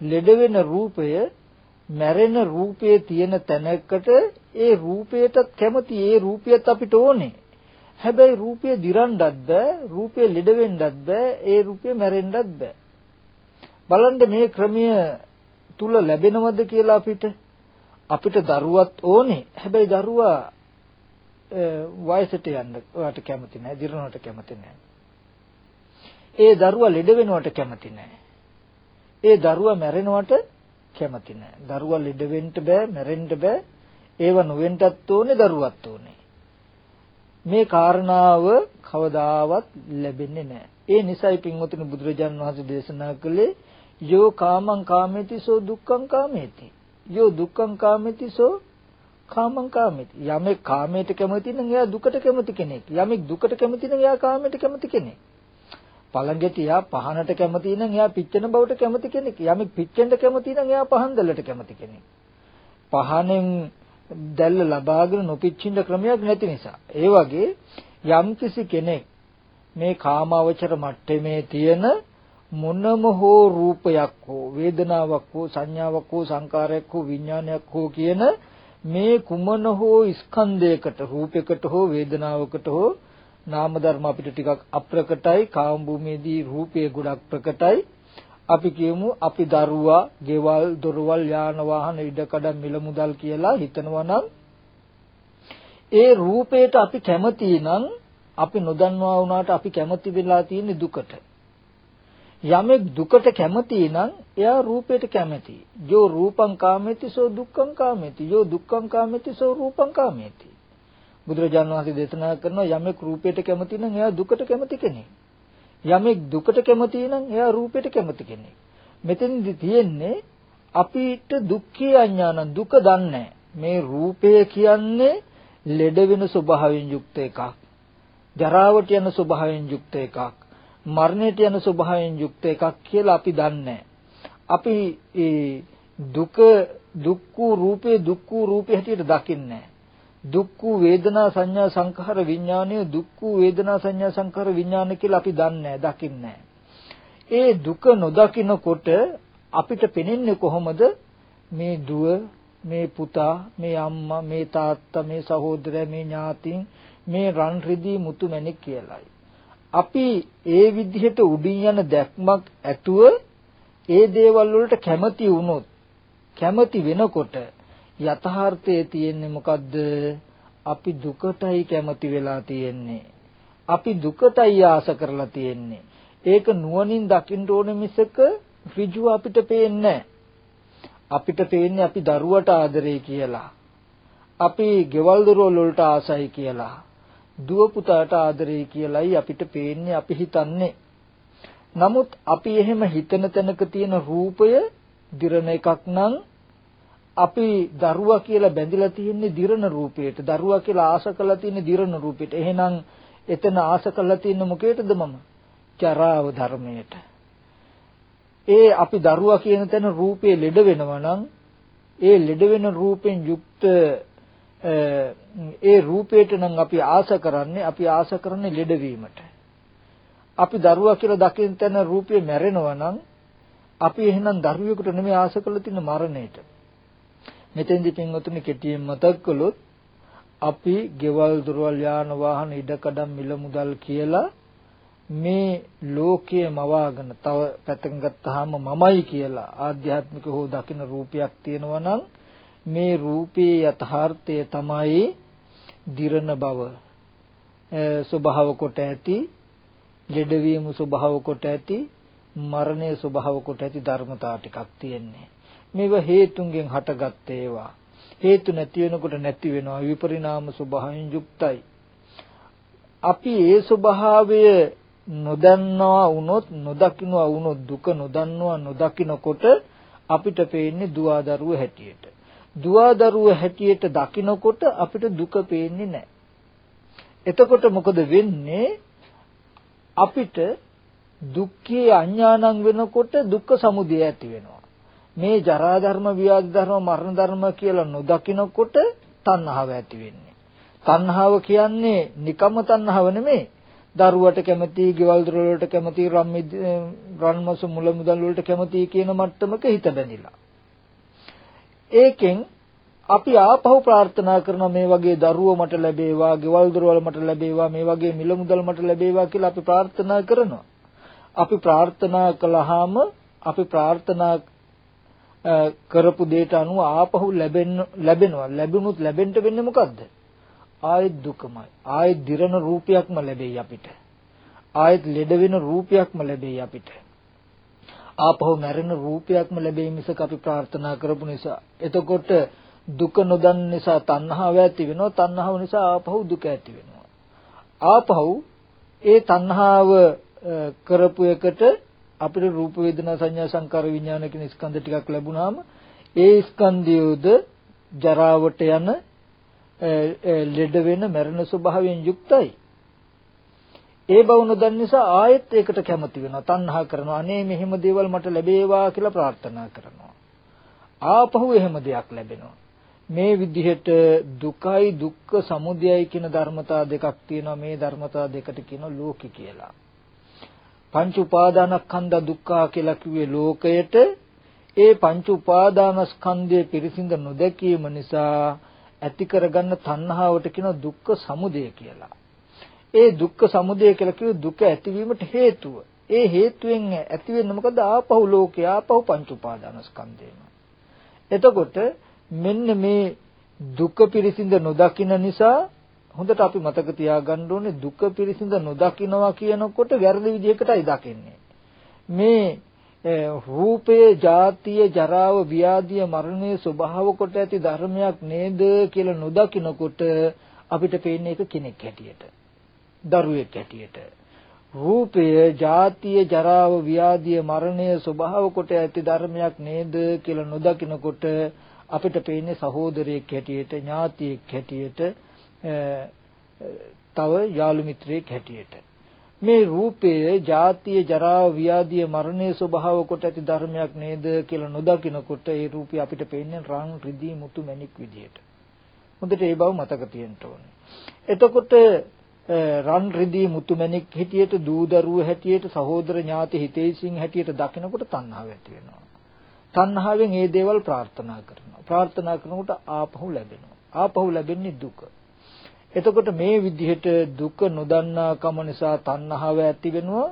ලෙඩ වෙන රූපය මැරෙන රූපයේ තියෙන තැනකට ඒ රූපයටත් කැමති ඒ රූපයත් අපිට ඕනේ. හැබැයි රූපය දිරන්නත් බෑ රූපය ලෙඩ වෙන්නත් බෑ ඒ රූපය මැරෙන්නත් බෑ බලන්න මේ ක්‍රමය තුල ලැබෙනවද කියලා අපිට අපිට දරුවත් ඕනේ. හැබැයි දරුවා වයසට යන්න ඔයාට කැමති නැහැ, දිරනවට කැමති නැහැ. ඒ දරුවා ලෙඩ වෙනවට කැමති නැහැ. ඒ දරුවා මැරෙනවට කැමති නැහැ. දරුවා ලෙඩ වෙන්න බෑ, මැරෙන්න බෑ. ඒව නොවෙන්නත් ඕනේ, දරුවත් ඕනේ. මේ කාරණාව කවදාවත් ලැබෙන්නේ නැහැ. ඒ නිසයි පින්වතුනි බුදුරජාණන් වහන්සේ දේශනා කළේ යෝ කාමං කාමේති සෝ දුක්ඛං කාමේති. යෝ දුක්ඛං කාමේති සෝ කාමං කාමේති. යමෙක් කාමයට කැමති නම් එයා දුකට කැමති කෙනෙක්. යමෙක් දුකට කැමති නම් එයා කාමයට කැමති කෙනෙක්. පළඟටියා පහනට කැමති නම් එයා පිච්චෙන බවට කැමති කෙනෙක්. යමෙක් පිච්චෙන්න කැමති නම් එයා පහන් දැල්ලට කැමති කෙනෙක්. පහනෙන් දැල්ල ලබාගෙන නොපිච්චින්න ක්‍රමයක් නැති නිසා. ඒ වගේ යම්කිසි කෙනෙක් මේ කාමාවචර මට්ටමේ තියෙන මොනම හෝ රූපයක් හෝ වේදනාවක් හෝ සංඥාවක් හෝ සංකාරයක් හෝ විඥානයක් හෝ කියන මේ කුමන හෝ ස්කන්ධයකට රූපයකට හෝ වේදනාවකට හෝ නාම ධර්ම අපිට ටිකක් අප්‍රකටයි. කාම භූමියේදී රූපය ගොඩක් ප්‍රකටයි. අපි කියමු අපි දරුවා, ගෙවල්, දොරවල්, යාන වාහන, ඉඩකඩ මිල මුදල් කියලා හිතනවා නම් ඒ රූපයට අපි කැමති නම් අපි නොදන්නවා වුණාට අපි කැමති වෙලා තියෙන දුකට. යමෙක් දුකට කැමති නම් එයා රූපයට කැමති. යෝ රූපං කාමේති සෝ දුක්ඛං කාමේති. යෝ දුක්ඛං කාමේති සෝ රූපං කාමේති. බුදුරජාණන් වහන්සේ දේශනා කරනවා යමෙක් රූපයට කැමති නම් එයා දුකට කැමති කෙනෙක්. යමෙක් දුකට කැමති නම් එයා රූපයට කැමති කෙනෙක්. මෙතෙන්දි තියෙන්නේ අපිට දුක්ඛේ අඥාන දුක දන්නේ මේ රූපය කියන්නේ ලෙඩ වෙන ස්වභාවයෙන් යුක්ත එකක්. ජරාවට යන ස්වභාවයෙන් යුක්ත එකක්. මරණයට යන ස්වභාවයෙන් යුක්ත එකක් කියලා අපි දන්නේ අපි ඒ දුක දුක්ඛ රූපේ දුක්ඛ රූපේ හැටියට දකින්නේ දුක්ඛ වේදනා සංඥා සංඛාර විඥානය දුක්ඛ වේදනා සංඥා සංඛාර විඥාන කියලා අපි දන්නේ දකින්නේ ඒ දුක නොදකිනකොට අපිට පෙනෙන්නේ කොහොමද? මේ දුව මේ පුතා මේ අම්මා මේ තාත්තා මේ සහෝදරයා මේ ඥාතීන් මේ රන් රිදී මුතු මැණික් කියලායි. අපි ඒ විදිහට උඩින් යන දැක්මක් ඇතුව ඒ දේවල් වලට කැමති වුණොත් කැමති වෙනකොට යථාර්ථයේ තියෙන්නේ මොකද්ද? අපි දුකටයි කැමති වෙලා තියෙන්නේ. අපි දුකටයි ආස කරලා තියෙන්නේ. ඒක නුවණින් දකින්න ඕනේ මිසක ඍජුව අපිට පේන්නේ අපිට පේන්නේ අපි දරුවට ආදරේ කියලා. අපි ගෙවල් දොරවල් වලට ආසයි කියලා. දුව පුතාට ආදරේ කියලායි අපිට පේන්නේ අපි හිතන්නේ. නමුත් අපි එහෙම හිතන තැනක තියෙන රූපය දිරන එකක් නම් අපි දරුවා කියලා බැඳිලා තියෙන්නේ දිරන රූපයට. දරුවා කියලා ආස කරලා තියෙන්නේ දිරන රූපයට. එහෙනම් එතන ආස කරලා තියෙන්නේ මොකේටද මම? චරාව ධර්මයට. ඒ අපි දරුවා කියන තැන රූපේ ලෙඩ වෙනවා නම් ඒ ලෙඩ වෙන රූපෙන් යුක්ත ඒ රූපයට නම් අපි ආස කරන්නේ අපි ආස කරන්නේ ලෙඩවීමට. අපි දරුවා කියලා දකින තැන රූපේ මැරෙනවා නම් අපි එහෙනම් දරුවෙකුට නෙමෙයි ආස කරලා තියෙන මරණයට. මෙතෙන්දි පින්වතුනි කෙටියෙන් මතක් කළොත් අපි ගෙවල් දොරවල් යාන වාහන ඉඩකඩම් මිල මුදල් කියලා මේ ලෝකයේ මවාගෙන තව පැත්තකින් ගත්තාම මමයි කියලා ආධ්‍යාත්මික හෝ දකින රූපයක් තියෙනවා නම් මේ රූපේ යථාර්ථය තමයි දිරන බව. ස්වභාව කොට ඇති ලෙඩවීම ස්වභාව කොට ඇති මරණය ස්වභාව කොට ඇති ධර්මතා ටිකක් තියෙන්නේ. මේව හේතුන්ගෙන් හටගත් ඒවා හේතු නැති වෙනකොට නැති වෙනවා විපරිණාම ස්වභාවයෙන් යුක්තයි අපි ඒ ස්වභාවය නොදන්නවා වුණොත් නොදකින්නවා වුණොත් දුක නොදන්නවා නොදකින්නකොට අපිට පේන්නේ දුවදරුව හැටියට දුවදරුව හැටියට දකින්නකොට අපිට දුක පේන්නේ නැහැ. එතකොට මොකද වෙන්නේ? අපිට දුක්ඛේ අඥානං වෙනකොට දුක්ඛ සමුදය ඇති වෙනවා. මේ ජරා ධර්ම, ව්‍යාධි ධර්ම, මරණ ධර්ම කියලා නොදකින්නකොට තණ්හාව ඇති වෙන්නේ. තණ්හාව කියන්නේ නිකම්ම තණ්හාව නෙමෙයි. දරුවට කැමති, ගෙවල් දොර වලට කැමති, රන්මස මුල මුදල් වලට කැමති කියන මට්ටමක හිත බැඳිලා. ඒකෙන් අපි ආපහු ප්‍රාර්ථනා කරන මේ වගේ දරුවෝ මට ලැබේවා, ගෙවල් දොරවල් මට ලැබේවා, මේ වගේ මිල මුදල් මට ලැබේවා කියලා අපි ප්‍රාර්ථනා කරනවා. අපි ප්‍රාර්ථනා කළාම අපි ප්‍රාර්ථනා කරපු දෙයට අනුව ආපහු ලැබෙන්න ලැබෙනවා. ලැබුණොත් ලැබෙන්න වෙන්නේ මොකද්ද? ආයෙත් දුකමයි. ආයෙත් දිරන රූපයක්ම ලැබෙයි අපිට. ආයෙත් ලෙඩ වෙන රූපයක්ම ලැබෙයි අපිට. ආපහු මැරෙන රූපයක්ම ලැබෙයි මිසක අපි ප්‍රාර්ථනා කරපු නිසා. එතකොට දුක නොදන්න නිසා තණ්හාව ඇති වෙනවා. තණ්හාව නිසා ආපහු දුක ඇති වෙනවා. ආපහු ඒ තණ්හාව කරපු එකට අපිට රූප වේදනා සංඥා සංකාර විඥාන කියන ස්කන්ධ ටිකක් ලැබුණාම ඒ ස්කන්ධයෝද ජරාවට යන ලෙඩ වෙන මරණ ස්වභාවයෙන් යුක්තයි. ඒ බව නොදන්න නිසා ආයෙත් ඒකට කැමති වෙනවා. තණ්හා කරනවා. අනේ මෙහෙම දේවල් මට ලැබේවා කියලා ප්‍රාර්ථනා කරනවා. ආපහු එහෙම දෙයක් ලැබෙනවා. මේ විදිහට දුකයි දුක්ඛ සමුදයයි කියන ධර්මතා දෙකක් තියෙනවා. මේ ධර්මතා දෙකට කියන ලෝකي කියලා. පංච උපාදානස්කන්ධ දුක්ඛ කියලා කිව්වේ ලෝකයට ඒ පංච උපාදානස්කන්ධයේ පිරිසිඳ නොදැකීම නිසා ඇති කරගන්න තණ්හාවට කියන දුක්ඛ සමුදය කියලා. ඒ දුක්ඛ සමුදය කියලා කිව්වේ දුක ඇතිවීමට හේතුව. ඒ හේතුවෙන් ඇති වෙන්නේ මොකද? ආපහු ලෝකේ ආපහු පංච උපාදානස්කන්ධේම. එතකොට මෙන්න මේ දුක පිරිසිඳ නොදකින නිසා හොඳට අපි මතක තියාගන්න ඕනේ දුක පිරිසිඳ නොදකින්නවා කියනකොට වැරදි විදිහකටයි දකින්නේ. මේ රූපයේ ජාතිය ජරාව ව්‍යාධිය මරණය ස්වභාව කොට ඇති ධර්මයක් නේද කියලා නොදකිනකොට අපිට පේන්නේ ඒක කෙනෙක් හැටියට. දරුවෙක් හැටියට. රූපය ජාතිය ජරාව ව්‍යාධිය මරණය ස්වභාව කොට ඇති ධර්මයක් නේද කියලා නොදකිනකොට අපිට පේන්නේ සහෝදරයෙක් හැටියට ඥාතියෙක් හැටියට තව යාළු මිත්‍රයෙක් හැටියට. මේ රූපය ජාතිය ජරාව ව්‍යාධිය මරණය ස්වභාව කොට ඇති ධර්මයක් නේද කියලා නොදකිනකොට ඒ රූපය අපිට පේන්නේ රන් රිදී මුතු මැණික් විදියට හොඳට ඒ බව මතක තියෙන්න ඕනේ. එතකොට රන් රිදී මුතු මැණික් හැටියට දූ දරුව හැටියට සහෝදර ඥාති හිතේසින් හැටියට දකිනකොට තණ්හාව ඇති වෙනවා. තණ්හාවෙන් මේ දේවල් ප්‍රාර්ථනා කරනවා. ප්‍රාර්ථනා කරනකොට ආපහු ලැබෙනවා. ආපහු ලැබෙන්නේ දුක. එතකොට මේ විදිහට දුක නොදන්නාකම නිසා තණ්හාව ඇති වෙනවා.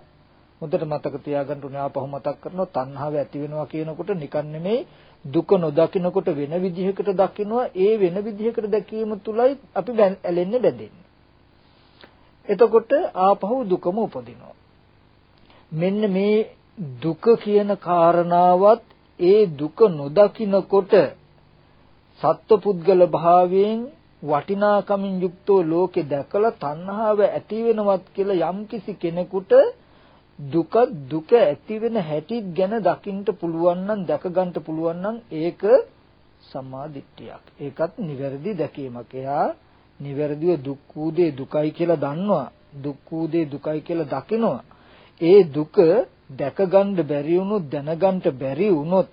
හොඳට මතක තියාගන්න ඕනේ ආපහු මතක් කරනවා තණ්හාව ඇති වෙනවා කියනකොට නිකන් නෙමෙයි දුක නොදකිනකොට වෙන විදිහකට දකිනවා ඒ වෙන විදිහකට දැකීම තුලයි අපි ඇලෙන්නේ බැඳෙන්නේ. එතකොට ආපහු දුකම උපදිනවා. මෙන්න මේ දුක කියන කාරණාවත් ඒ දුක නොදකිනකොට සත්පුද්ගල භාවයෙන් වටිනාකමින් යුක්තෝ ලෝකේ දැකලා තණ්හාව ඇති වෙනවත් කියලා යම්කිසි කෙනෙකුට දුක දුක ඇති වෙන හැටි ගැන දකින්න පුළුවන් නම් දැක ගන්න පුළුවන් නම් ඒක සම්මාදිට්ඨියක්. ඒකත් නිවැරදි දැකීමක්. එයා නිවැරදිව දුක් වූ දේ දුකයි කියලා දන්නවා. දුක් වූ දේ දුකයි කියලා දකිනවා. ඒ දුක දැක ගන්න බැරි වුණොත් දැනගන්න බැරි වුණොත්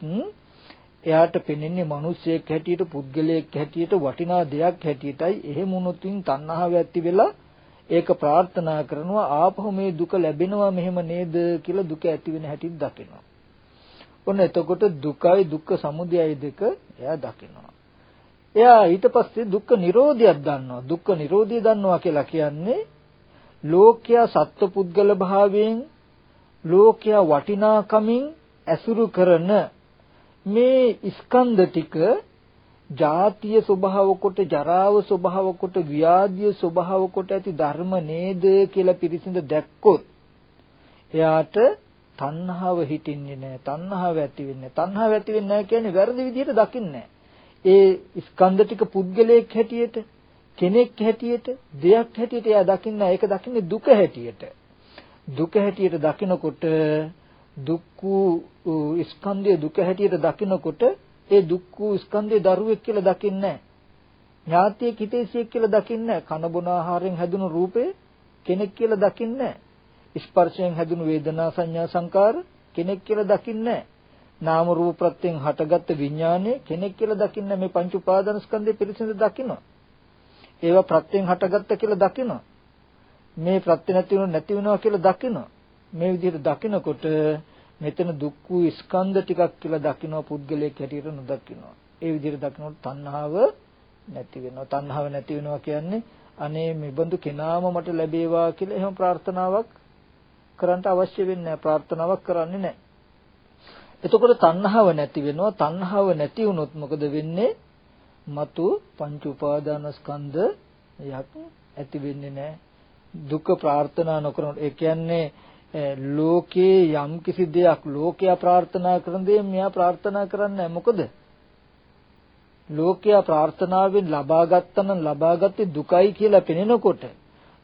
එයාට පෙනෙන්නේ මිනිස්සෙක් හැටියට පුද්ගලයෙක් හැටියට වටිනා දෙයක් හැටියටයි එහෙම වුණොත් තණ්හාව ඇති වෙලා ඒක ප්‍රාර්ථනා කරනවා ආපහු මේ දුක ලැබෙනවා මෙහෙම නේද කියලා දුක ඇති වෙන හැටි දකිනවා. ඔන්න එතකොට දුකයි දුක්ඛ සමුදයයි දෙක එයා දකිනවා. එයා ඊට පස්සේ දුක්ඛ නිරෝධයක් දන්නවා. දුක්ඛ නිරෝධය දන්නවා කියලා කියන්නේ ලෝකයා සත්පුද්ගල භාවයෙන් ලෝකයා වටිනාකමින් ඇසුරු කරන මේ ස්කන්ධ ටික ජාතිය ස්වභාව කොට ජරාව ස්වභාව කොට ව්‍යාධිය ස්වභාව කොට ඇති ධර්ම නේද කියලා පිරිසිඳ දැක්කොත් එයාට තණ්හාව හිටින්නේ නැහැ තණ්හාව ඇති වෙන්නේ තණ්හාව ඇති වෙන්නේ නැහැ කියන්නේ වැරදි විදිහට දකින්නේ ඒ ස්කන්ධ ටික පුද්ගලයෙක් හැටියට කෙනෙක් හැටියට දෙයක් හැටියට එයා දකින්නේ ඒක දකින්නේ දුක හැටියට. දුක හැටියට දකිනකොට දුක්ඛ ස්කන්ධය දුක හැටියට දකිනකොට ඒ දුක්ඛ ස්කන්ධයේ දරුවෙක් කියලා දකින්නේ ඥාතියෙක් හිතේසියෙක් කියලා දකින්නේ කන බොන ආහාරයෙන් හැදුණු රූපේ කෙනෙක් කියලා දකින්නේ ස්පර්ශයෙන් හැදුණු වේදනා සංඥා සංකාර කෙනෙක් කියලා දකින්නේ නාම රූප ප්‍රත්‍යයෙන් හටගත්ත විඥානය කෙනෙක් කියලා දකින්නේ මේ පංච උපාදාන ස්කන්ධය පිරිසිදු දකිනවා. ඒවා ප්‍රත්‍යයෙන් හටගත්ත කියලා දකිනවා. මේ ප්‍රත්‍ය නැති වෙනව නැති වෙනවා කියලා දකිනවා. මේ විදිහට දකිනකොට මෙතන දුක් වූ ස්කන්ධ ටිකක් කියලා දකිනවා පුද්ගලයෙක් හැටියට නොදකිනවා. ඒ විදිහට දකිනකොට තණ්හාව නැති වෙනවා. තණ්හාව නැති වෙනවා කියන්නේ අනේ මෙබඳු කෙනාම මට ලැබේවා කියලා එහෙම ප්‍රාර්ථනාවක් කරන්න අවශ්‍ය වෙන්නේ නැහැ. ප්‍රාර්ථනාවක් කරන්නේ නැහැ. එතකොට තණ්හාව නැති වෙනවා. තණ්හාව නැති වුණොත් මොකද වෙන්නේ? మතු පංච උපාදානස්කන්ධ යක් ඇති වෙන්නේ නැහැ. දුක ප්‍රාර්ථනා නොකරන ඒ කියන්නේ ලෝකේ යම් කිසි දෙයක් ලෝකයා ප්‍රාර්ථනා කරන දේ මෙයා ප්‍රාර්ථනා කරන්නේ මොකද? ලෝකයා ප්‍රාර්ථනාවෙන් ලබා ගත්තනම් ලබාගත්තේ දුකයි කියලා පෙනෙනකොට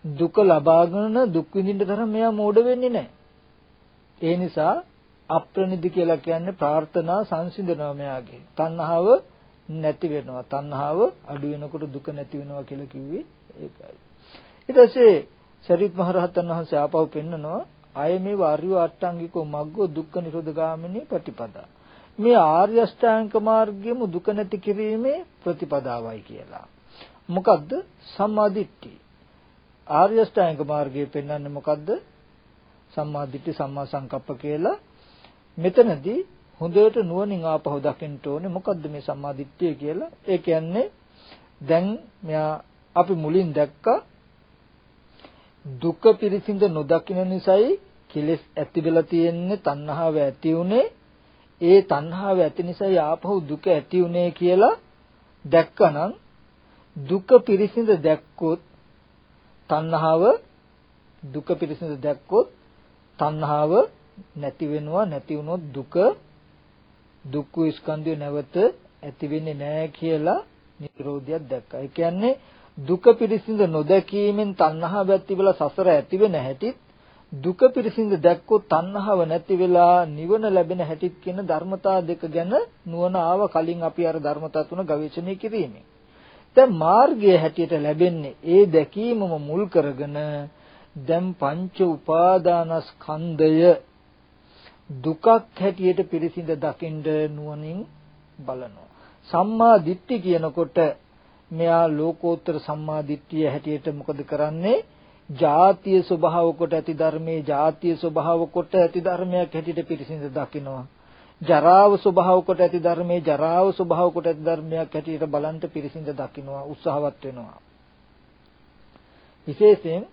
දුක ලබාගෙන දුක් විඳින්න තරම් මෙයා මෝඩ වෙන්නේ නැහැ. ඒ නිසා අප්‍රනිදි කියලා කියන්නේ ප්‍රාර්ථනා සංසිඳනවා මෙයාගේ. තණ්හාව නැති වෙනවා. තණ්හාව අඩු වෙනකොට දුක නැති වෙනවා කියලා කිව්වේ ඒකයි. ඊට පස්සේ සරිත් මහ රහතන් වහන්සේ ආපහු පෙන්නනවා අය මේ වාර්යෝ අට්ටාංගිකෝ මග්ගෝ දුක්ඛ නිරෝධ ගාමිනී ප්‍රතිපදා. මේ ආර්ය අෂ්ටාංග මාර්ගයේම දුක නැති කිරීමේ ප්‍රතිපදාවයි කියලා. මොකද්ද? සම්මාදිට්ඨි. ආර්ය අෂ්ටාංග මාර්ගයේ පෙන්වන්නේ මොකද්ද? සම්මාදිට්ඨි සම්මා සංකප්ප කියලා. මෙතනදී හොඳට නුවණින් ආපහු දකින්න ඕනේ මොකද්ද මේ සම්මාදිට්ඨිය කියලා. ඒ කියන්නේ දැන් මෙයා අපි මුලින් දැක්කා දුක පිරිසිඳ නොදකින නිසායි කෙලෙස් ඇති වෙලා තියෙන්නේ තණ්හාව ඇති උනේ ඒ තණ්හාව ඇති නිසායි ආපහු දුක ඇති උනේ කියලා දැක්කනම් දුක පිරිසිඳ දැක්කොත් තණ්හාව දුක පිරිසිඳ දැක්කොත් තණ්හාව නැති වෙනවා නැති වුණොත් දුක දුක් ස්කන්ධය නැවත ඇති වෙන්නේ නැහැ කියලා නිරෝධයක් දැක්කා. ඒ කියන්නේ දුක පිරිසිඳ නොදැකීමෙන් තණ්හාව ඇති වෙලා සසර ඇති වෙන හැටිත් දුක පිරිසිඳ දැක්කොත් තණ්හාව නැති වෙලා නිවන ලැබෙන හැටිත් කියන ධර්මතා දෙක ගැන නුවණ ආව කලින් අපි අර ධර්මතා තුන ගවේෂණය කිරීමේ. දැන් මාර්ගය හැටියට ලැබෙන්නේ ඒ දැකීමම මුල් කරගෙන දැන් පංච උපාදානස්කන්ධය දුකක් හැටියට පිරිසිඳ දකින්න නුවණින් බලනවා. සම්මා දිට්ඨි කියනකොට මෙයා ලෝකෝත්තර සම්මා දිට්ඨිය හැටියට මොකද කරන්නේ? ජාතිය ස්වභාව කොට ඇති ධර්මයේ ජාතිය ස්වභාව කොට ඇති ධර්මයක් හැටියට පිරිසිඳ දකිනවා. ජරාව ස්වභාව කොට ඇති ධර්මයේ ජරාව ස්වභාව කොට ඇති ධර්මයක් හැටියට බලන්ට පිරිසිඳ දකිනවා උත්සාහවත් වෙනවා. විශේෂයෙන්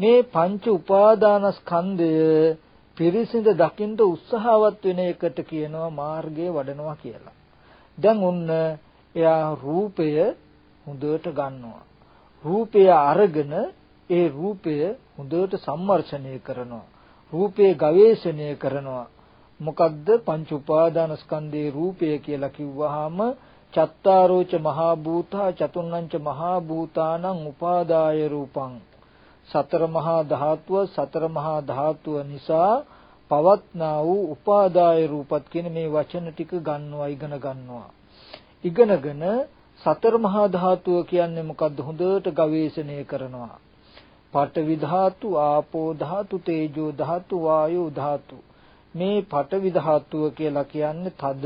මේ පංච උපාදානස්කන්ධය පිරිසිඳ දකින්න උත්සාහවත් වෙන එකට කියනවා මාර්ගයේ වඩනවා කියලා. දැන් උන්න එයා රූපය හොඳට ගන්නවා. රූපය අරගෙන ඒ රූපය හොඳට සම්මර්ෂණය කරනවා. රූපේ ගවේෂණය කරනවා. මොකද්ද පංච උපාදානස්කන්ධේ රූපය කියලා කිව්වහම චත්තාරෝච මහා භූතා චතුන්නංච මහා භූතානං උපාදාය රූපං සතර මහා ධාතුව සතර මහා ධාතුව නිසා පවත්නා වූ උපාදාය රූපත් කියන මේ වචන ටික ගන්නවා ඉගෙන ගන්නවා ඉගෙනගෙන සතර මහා ධාතුව කියන්නේ මොකද්ද හොඳට ගවේෂණය කරනවා පඨවි ධාතු ආපෝ ධාතු තේජෝ ධාතු වායෝ ධාතු. මේ පඨවි ධාතුව කියලා කියන්නේ තද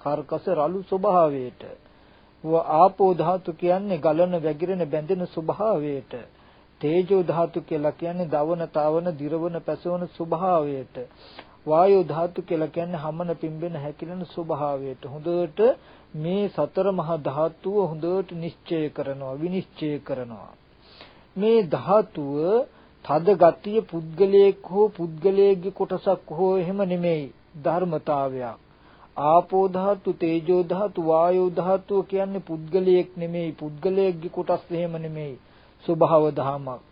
කර්කස රළු ස්වභාවයට. ආපෝ ධාතු කියන්නේ ගලන වැగిරෙන බැඳෙන ස්වභාවයට. තේජෝ ධාතු කියලා කියන්නේ දවන තවන දිරවන පැසවන ස්වභාවයට. වායෝ ධාතු කියලා කියන්නේ හමන පිම්බෙන හැකිලෙන ස්වභාවයට. හොඳට මේ සතර මහා ධාතුව හොඳට නිශ්චය කරනවා විනිශ්චය කරනවා. මේ ධාතුව තද ගතිය පුද්ගලයෙක් හෝ පුද්ගලයෙක්ගේ කොටසක් හෝ එහෙම නෙමෙයි. ධර්මතාවයක්. ආපෝ ධාතු තේජෝ ධාතු වායෝ ධාතුව කියන්නේ පුද්ගලයෙක් නෙමෙයි. පුද්ගලයෙක්ගේ කොටස් එහෙම නෙමෙයි. ස්වභාව ධමයක්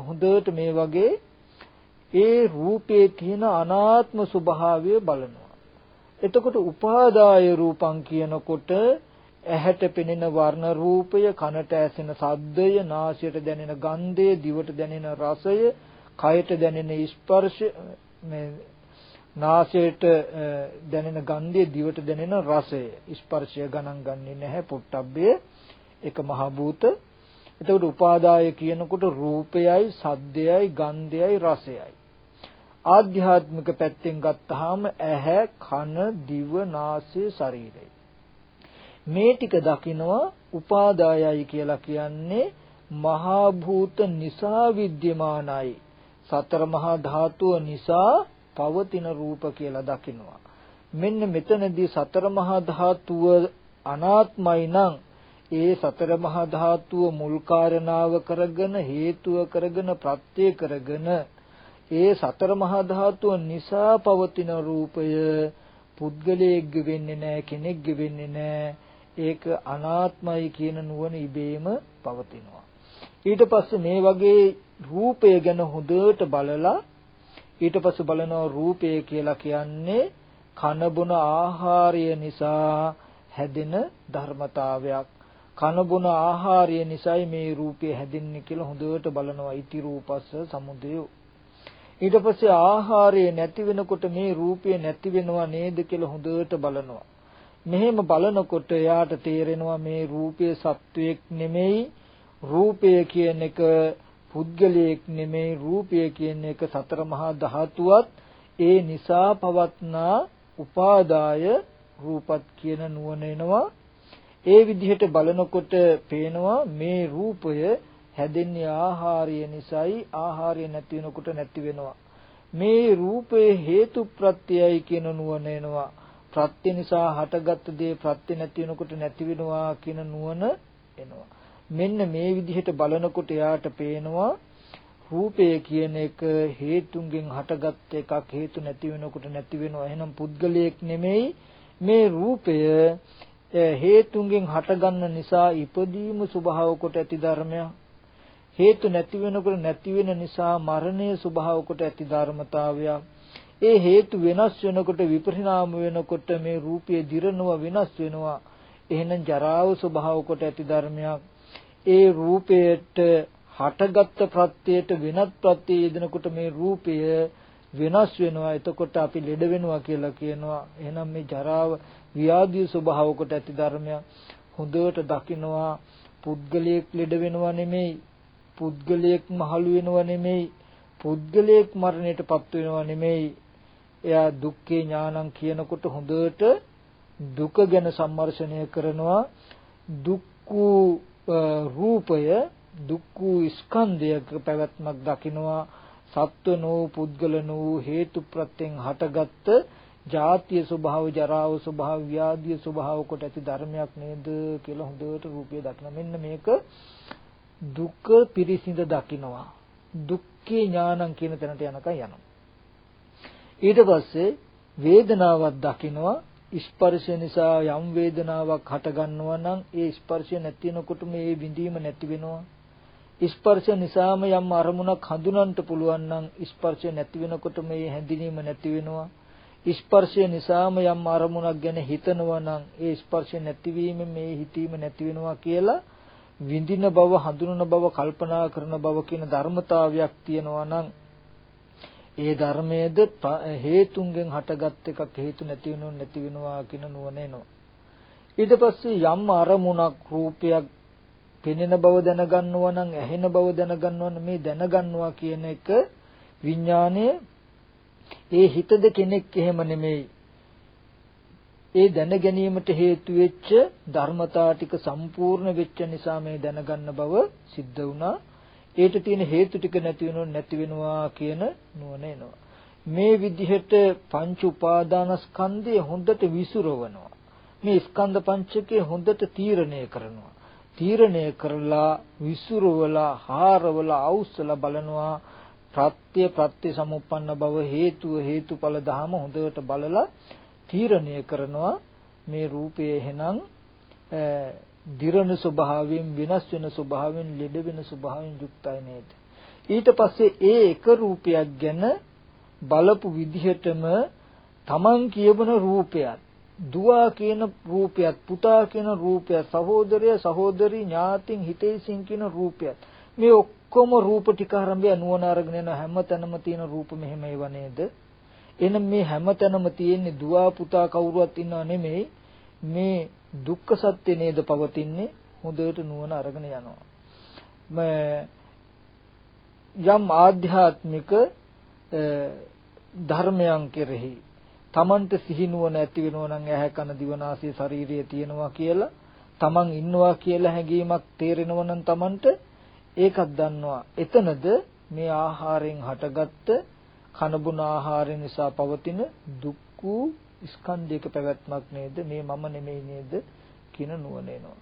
හොඳට මේ වගේ ඒ රූපේ තියෙන අනාත්ම ස්වභාවය බලනවා. එතකොට උපාදාය රූපං කියනකොට ඇහැට පෙනෙන වර්ණ රූපය කනට ඇසෙන ශබ්දය නාසයට දැනෙන ගන්ධය දිවට දැනෙන රසය කයට දැනෙන ස්පර්ශය මේ නාසයට දැනෙන ගන්ධය දිවට දැනෙන රසය. ස්පර්ශය ගණන් ගන්නේ නැහැ පොට්ටබ්බේ. එක මහ භූත. එතකොට උපාදාය කියනකොට රූපයයි සද්දයයි ගන්ධයයි රසයයි. ආධ්‍යාත්මික පැත්තෙන් ගත්තාම ඇහැ කන දිව නාසය ශරීරය. මේ ටික දකිනවා උපාදායයි කියලා කියන්නේ මහා භූත නිසා විද්‍යමානයි සතර මහා ධාතුව නිසා පවතින රූප කියලා දකිනවා. මෙන්න මෙතනදී සතර මහා ධාතුව අනාත්මයි නම් ඒ සතර මහා ධාතුව මුල් කාරණාව කරගෙන හේතුව කරගෙන ප්‍රත්‍ය කරගෙන ඒ සතර මහා ධාතුව නිසා පවතින රූපය පුද්ගලයෙක් වෙන්නේ නැහැ කෙනෙක් වෙන්නේ නැහැ ඒක අනාත්මයි කියන නුවණ ඉබේම පවතිනවා. ඊට පස්සේ මේ වගේ රූපය ගැන හොඳට බලලා ඊට පස්සේ බලනවා රූපය කියලා කියන්නේ කන බොන ආහාරය නිසා හැදෙන ධර්මතාවයක්. කන බොන ආහාරය නිසායි මේ රූපය හැදෙන්නේ කියලා හොඳට බලනවා ඉති රූපස්ස සමුදය. ඊට පස්සේ ආහාරය නැති වෙනකොට මේ රූපය නැති වෙනවා නේද කියලා හොඳට බලනවා. මෙහෙම බලනකොට එයාට තේරෙනවා මේ රූපය සත්වයක් නෙමෙයි රූපය කියන එක පුද්ගලයෙක් නෙමෙයි රූපය කියන එක සතර මහා ධාතුවත්. ඒ නිසා පවත්නා උපාදාය රූපත් කියන නුවණ එනවා. ඒ විදිහට බලනකොට පේනවා මේ රූපය හැදෙන්නේ ආහාරය නිසායි ආහාරය නැති වෙනකොට නැති වෙනවා. මේ රූපේ හේතු ප්‍රත්‍යයයි කියන නුවණ එනවා. ප්‍රත්‍ය නිසා හටගත් දේ ප්‍රත්‍ය නැති වෙනකොට නැති වෙනවා කියන නුවණ එනවා. මෙන්න මේ විදිහට බලනකොට එයාට පේනවා රූපය කියන එක හේතුන්ගෙන් හටගත් එකක් හේතු නැති වෙනකොට නැති වෙනවා. එහෙනම් පුද්ගලයෙක් නෙමෙයි මේ රූපය හේතුන්ගෙන් හටගන්න නිසා ඉපදීම ස්වභාව කොට ඇති ධර්මයක්. හේතු නැති වෙනකොට නැති වෙන නිසා මරණය ස්වභාව කොට ඇති ධර්මතාවයක්. ඒ හේතු වෙනස් වෙනකොට විපරිණාම වෙනකොට මේ රූපය දිරනවා වෙනස් වෙනවා. එහෙනම් ජරාව ස්වභාව කොට ඇති ධර්මයක්. ඒ රූපයට හටගත්ත ප්‍රත්‍යයට වෙනත් ප්‍රත්‍ය යෙදෙනකොට මේ රූපය වෙනස් වෙනවා. එතකොට අපි ලෙඩ වෙනවා කියලා කියනවා. එහෙනම් මේ ජරාව ව්‍යාධි ස්වභාව කොට ඇති ධර්මයක්. හොඳට දකිනවා. පුද්ගලයෙක් ලෙඩ වෙනවා නෙමෙයි. පුද්ගලයෙක් මහලු වෙනවා නෙමෙයි. පුද්ගලයෙක් මරණයටපත් වෙනවා නෙමෙයි. එයා දුක්ඛේ ඥානං කියනකොට හොඳට දුක ගැන සම්මර්ෂණය කරනවා. දුක්ඛ රූපය දුක්ඛ ස්කන්ධයක පැවැත්මක් දකිනවා. සත්වනෝ පුද්ගලනෝ හේතු ප්‍රත්‍යයෙන් හටගත්ත ජාතිය ස්වභාව ජරාව ස්වභාව ව්‍යාධිය ස්වභාව කොට ඇති ධර්මයක් නේද කියලා හොඳට රූපය දකින මෙන්න මේක දුක පිරිසිඳ දකිනවා. දුක්ඛේ ඥානං කියන තැනට යනකම් යනවා. ඊට පස්සේ වේදනාවක් දකිනවා ස්පර්ශ නිසා යම් වේදනාවක් හටගන්නවා නම් ඒ ස්පර්ශය නැති වෙනකොට මේ විඳීම නැති වෙනවා. ස්පර්ශ නිසාම යම් අරමුණක් හඳුනන්න පුළුවන් නම් ස්පර්ශය නැති වෙනකොට මේ හැඳිනීම නැති වෙනවා. ස්පර්ශය නිසාම යම් අරමුණක් ගැන හිතනවා නම් ඒ ස්පර්ශය නැතිවීම මේ හිතීම නැති වෙනවා කියලා විඳින බව හඳුනන බව කල්පනා කරන බව කියන ධර්මතාවයක් තියෙනවා නම් ඒ ධර්මයේද හේතුන්ගෙන් හටගත් එකක් හේතු නැති වෙනව නැති වෙනවා කියන නුවණ එනවා ඊට පස්සේ යම් අරමුණක් රූපයක් පෙනෙන බව දැනගන්නවා නම් ඇහෙන බව දැනගන්නවා නම් මේ දැනගන්නවා කියන එක විඥානය ඒ හිතද කෙනෙක් එහෙම නෙමෙයි ඒ දැන ගැනීමට හේතු වෙච්ච ධර්මතා ටික සම්පූර්ණ වෙච්ච නිසා මේ දැනගන්න බව සිද්ධ වුණා. ඒට තියෙන හේතු ටික නැති වෙනව නැති වෙනවා කියන නුවණ එනවා. මේ විදිහට පංච උපාදානස්කන්ධය හොඳට විසුරවනවා. මේ ස්කන්ධ පංචකය හොඳට තීරණය කරනවා. තීරණය කරලා විසුරවලා හාරවලා අවුස්සලා බලනවා ප්‍රත්‍ය ප්‍රත්‍ය සමුප්පන්න බව හේතුව හේතුඵල ධහම හොඳට බලලා තීරණය කරනවා මේ රූපය එහෙනම් දිරණ ස්වභාවයෙන් වෙනස් වෙන ස්වභාවයෙන් ලෙඩ වෙන ස්වභාවයෙන් යුක්තයි නේද? ඊට පස්සේ ඒ එක රූපයක් ගැන බලපු විදිහටම Taman කියවන රූපයත් දුවා කියන රූපයත් පුතා කියන රූපයත් සහෝදරය සහෝදරි ඥාතින් හිතේසින් කියන රූපයත් මේ ඔක්කොම රූප ටික ආරම්භය නුවණ අරගෙන යන හැම තැනම තියෙන රූප මෙහෙම ඒව නේද? එනම් මේ හැමතැනම තියෙන්නේ දුව පුතා කවුරුවත් ඉන්නව නෙමෙයි. මේ දුක්ඛ සත්‍ය නේද පවතින්නේ හොඳට නුවණ අරගෙන යනවා. යම් ආධ්‍යාත්මික ධර්මයන් කෙරෙහි තමන්ට සිහි නුවණ ඇති වෙනවා නම් ඇහැ කන දිවනාසය ශරීරය තියෙනවා කියලා තමන් ඉන්නවා කියලා හැඟීමක් තේරෙනවා නම් තමන්ට ඒකත් දන්නවා. එතනද මේ ආහාරයෙන් හටගත්ත කනබුන ආහාරය නිසා පවතින දුක් වූ ස්කන්ධයක පැවැත්මක් නේද? මේ මම නෙමෙයි නේද කියන නුවණ එනවා.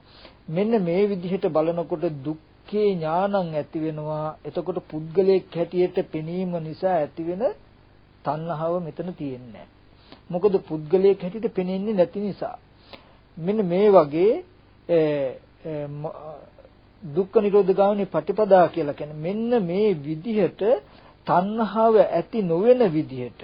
මෙන්න මේ විදිහට බලනකොට දුක්ඛේ ඥානං ඇති වෙනවා. එතකොට පුද්ගලයෙක් හැටියට පෙනීම නිසා ඇතිවෙන තණ්හාව මෙතන තියෙන්නේ මොකද පුද්ගලයෙක් හැටියට පෙනෙන්නේ නැති නිසා. මෙන්න මේ වගේ දුක්ඛ නිරෝධ ගාමිනී පටිපදා කියලා කියන්නේ මෙන්න මේ විදිහට තණ්හාව ඇති නොවන විදිහට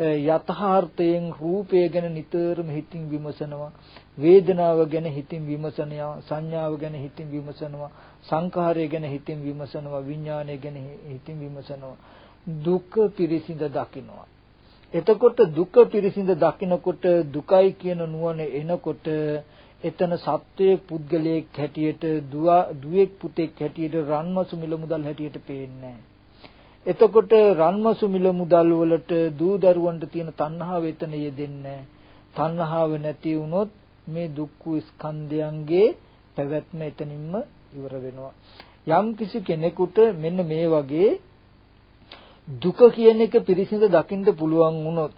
යථාර්ථයෙන් රූපය ගැන නිතරම හිතින් විමසනවා. වේදනාව ගැන හිතින් විමසනවා. සංඥාව ගැන හිතින් විමසනවා. සංඛාරය ගැන හිතින් විමසනවා. විඥානය ගැන හිතින් විමසනවා. දුක පිරිසිඳ දකිනවා. එතකොට දුක පිරිසිඳ දකිනකොට දුකයි කියන නුවණ එනකොට එතන සත්වයේ පුද්ගලයෙක් හැටියට දුවෙක් පුතෙක් හැටියට රන්මසු මිල මුදල් හැටියට පේන්නේ නැහැ. එතකොට රන්මසු මිල මුදල් වලට දූ දරුවන්ට තියෙන තණ්හාව එතන යෙදෙන්නේ තණ්හාව නැති වුණොත් මේ දුක්ඛ ස්කන්ධයන්ගේ පැවැත්ම එතනින්ම ඉවර වෙනවා. යම් කිසි කෙනෙකුට මෙන්න මේ වගේ දුක කියන එක පිරිසිඳ දකින්න පුළුවන් වුණොත්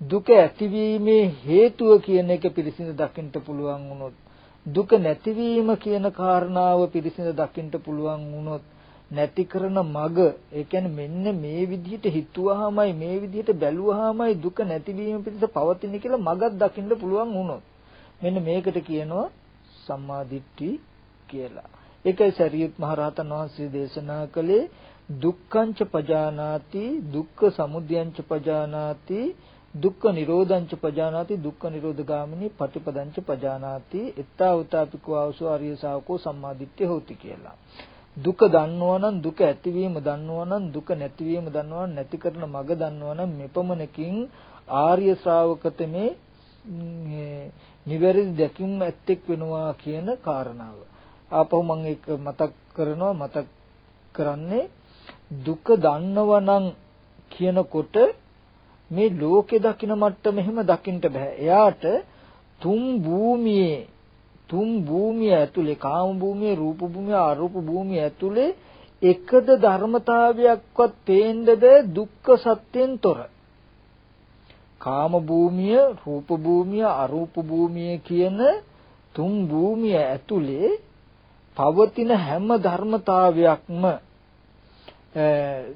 දුක ඇතිවීමේ හේතුව කියන එක පිරිසිඳ දකින්න පුළුවන් වුණොත් දුක නැතිවීම කියන කාරණාව පිරිසිඳ දකින්න පුළුවන් වුණොත් නැති කරන මග ඒ කියන්නේ මෙන්න මේ විදිහට හිතුවාමයි මේ විදිහට බැලුවාමයි දුක නැතිවීම පිණිස පවතින කියලා මගක් දකින්න පුළුවන් වුණොත් මෙන්න මේකට කියනවා සම්මාදිට්ඨි කියලා. ඒකයි සරියුත් මහරහතන් වහන්සේ දේශනා කළේ දුක්ඛංච පජානාති දුක්ඛ සමුදයංච පජානාති දුක්ඛ නිරෝධංච පජානාති දුක්ඛ නිරෝධගාමිනී පටිපදංච පජානාති එත්තා උතාපිකෝ ආවසෝ ආර්ය ශාවකෝ සම්මාදිට්ඨිය හොති කියලා. දුක දන්නවා නම් දුක ඇතිවීම දන්නවා නම් දුක නැතිවීම දන්නවා නම් නැති කරන මඟ දන්නවා නම් මෙපමණකින් ආර්ය ශ්‍රාවකතමේ නිවැරදි දැකීම ඇත්තෙක් වෙනවා කියන කාරණාව. ආපහු මම ඒක මතක් කරනවා මතක් කරන්නේ දුක දන්නවා නම් කියනකොට මේ ලෝකේ දකින මට්ටම එහෙම දකින්න බෑ. එයාට තුන් භූමියේ තුන් භූමිය ඇතුලේ කාම භූමිය රූප භූමිය අරූප භූමිය ඇතුලේ එකද ධර්මතාවයක්වත් පේන්නද දුක්ඛ සත්‍යෙන් තොර? කාම භූමිය රූප භූමිය අරූප භූමිය කියන තුන් භූමිය ඇතුලේ පවතින හැම ධර්මතාවයක්ම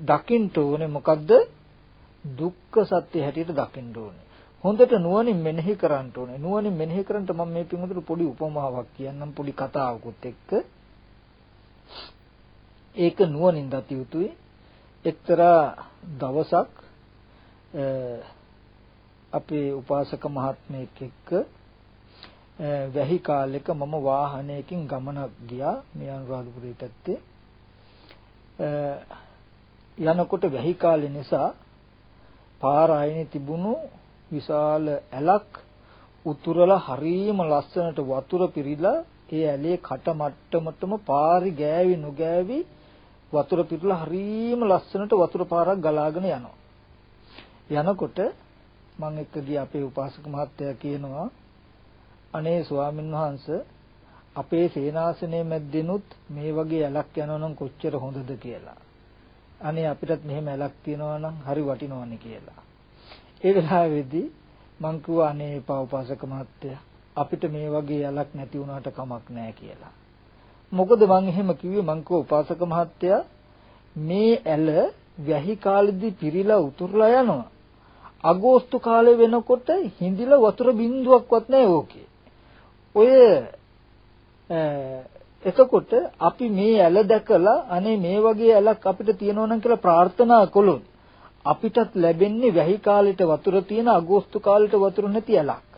දකින්න ඕනේ. මොකද්ද? දුක්ඛ සත්‍ය හැටියට දකින්න ඕනේ. හොඳට නුවණින් මෙනෙහි කරන්න ඕනේ. නුවණින් මෙනෙහි කරන්ට මම මේ පිටුමතට පොඩි උපමාවක් කියන්නම් පොඩි කතාවකුත් එක්ක. ඒක නුවණින් දත යුතුයි. එක්තරා දවසක් අපේ උපාසක මහත්මයෙක් එක්ක වැහි කාලෙක මම වාහනයකින් ගමනක් ගියා මේ අනුරාධපුරයේ පැත්තේ යනකොට වැහි කාලේ නිසා පාර ආයනේ තිබුණු විශාල ඇලක් උතුරලා හරීම ලස්සනට වතුර පිරීලා ඒ ඇලේ කට මට්ටමටම පාරි ගෑවි නොගෑවි වතුර පිරලා හරීම ලස්සනට වතුර පාරක් ගලාගෙන යනවා. යනකොට මම එක්ක ගිය අපේ උපාසක මහත්තයා කියනවා අනේ ස්වාමීන් වහන්සේ අපේ සේනාසනයේ මැද්දෙනුත් මේ වගේ ඇලක් යනවා නම් කොච්චර හොඳද කියලා. අනේ අපිටත් මෙහෙම ඇලක් තියෙනවා නම් හරි වටිනවනේ කියලා. ඒ වෙලාවේදී මං කිව්වා අනේ පවපාසක මහත්තයා අපිට මේ වගේ ඇලක් නැති වුණාට කමක් නැහැ කියලා. මොකද මං එහෙම කිව්වේ මං කිව්වා උපාසක මහත්තයා මේ ඇල වැහි කාලෙදී පිරීලා උතුරලා යනවා. අගෝස්තු කාලේ වෙනකොට හිඳිලා වතුර බින්දුවක්වත් නැහැ ඕකේ. ඔය එතකොට අපි මේ ඇල දැකලා අනේ මේ වගේ ඇලක් අපිට තියෙනවා නම් කියලා ප්‍රාර්ථනා කළොත් අපිටත් ලැබෙන්නේ වැහි කාලෙට වතුර තියෙන අගෝස්තු කාලෙට වතුර නැති ඇලක්.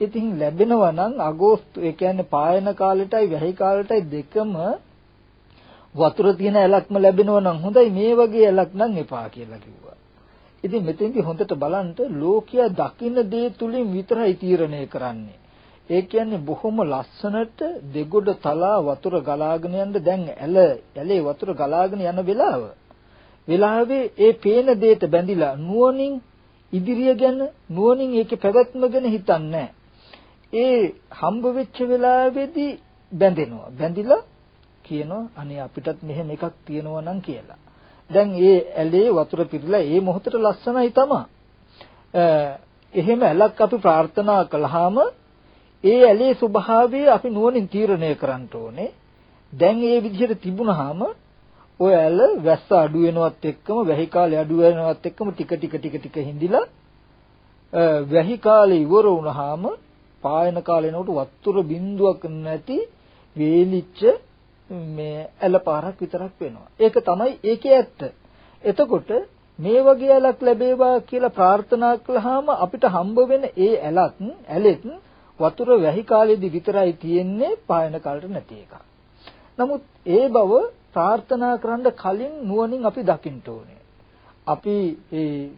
ඉතින් ලැබෙනවා නම් අගෝස්තු ඒ කියන්නේ පායන කාලෙටයි වැහි කාලෙටයි දෙකම වතුර තියෙන ඇලක්ම ලැබෙනවා නම් හොඳයි මේ වගේ ඇලක් නම් එපා කියලා කිව්වා. ඉතින් මෙතෙන්දි හොඳට බලන්න ලෝකයා දකින්න දේ තුලින් විතරයි තීරණය කරන්නේ. ඒ කියන්නේ බොහොම ලස්සනට දෙගොඩ තලා වතුර ගලාගෙන යන දැන් ඇල ඇලේ වතුර ගලාගෙන යන වෙලාව. වෙලාවේ ඒ පේන දෙයට බැඳිලා නුවණින් ඉදිරිය ගැන නුවණින් ඒකේ පැවැත්ම ගැන හිතන්නේ ඒ හම්බ වෙච්ච වෙලාවේදී බැඳෙනවා. බැඳිලා කියනවා අනේ අපිටත් මෙහෙම එකක් තියෙනවා නම් කියලා. දැන් ඒ ඇලේ වතුර පිරලා ඒ මොහොතට ලස්සනයි තමයි. එහෙම ඇලක් අපි ප්‍රාර්ථනා කළාම ඒ ඇලේ ස්වභාවය අපි නුවණින් තීරණය කරන්න ඕනේ. දැන් ඒ විදිහට තිබුණාම ඔය ඇල වැස්ස අඩු වෙනවත් එක්කම වැහි කාලේ අඩු වෙනවත් එක්කම ටික ටික ටික ටික හිඳිලා වැහි කාලේ ඉවර වුණාම පායන කාලේ නෝට වතුර බින්දුවක් නැති වේලිච්ච මේ ඇල පාරක් විතරක් වෙනවා. ඒක තමයි ඒකේ ඇත්ත. එතකොට මේ වගේ ඇලක් ලැබේවා කියලා ප්‍රාර්ථනා කළාම අපිට හම්බ වෙන ඒ ඇලත් ඇලෙත් වතුර වැහි කාලෙදි විතරයි තියෙන්නේ පායන කාලට නැති එක. නමුත් ඒ බව ප්‍රාර්ථනා කරන්න කලින් නුවණින් අපි දකින්න ඕනේ. අපි ඒ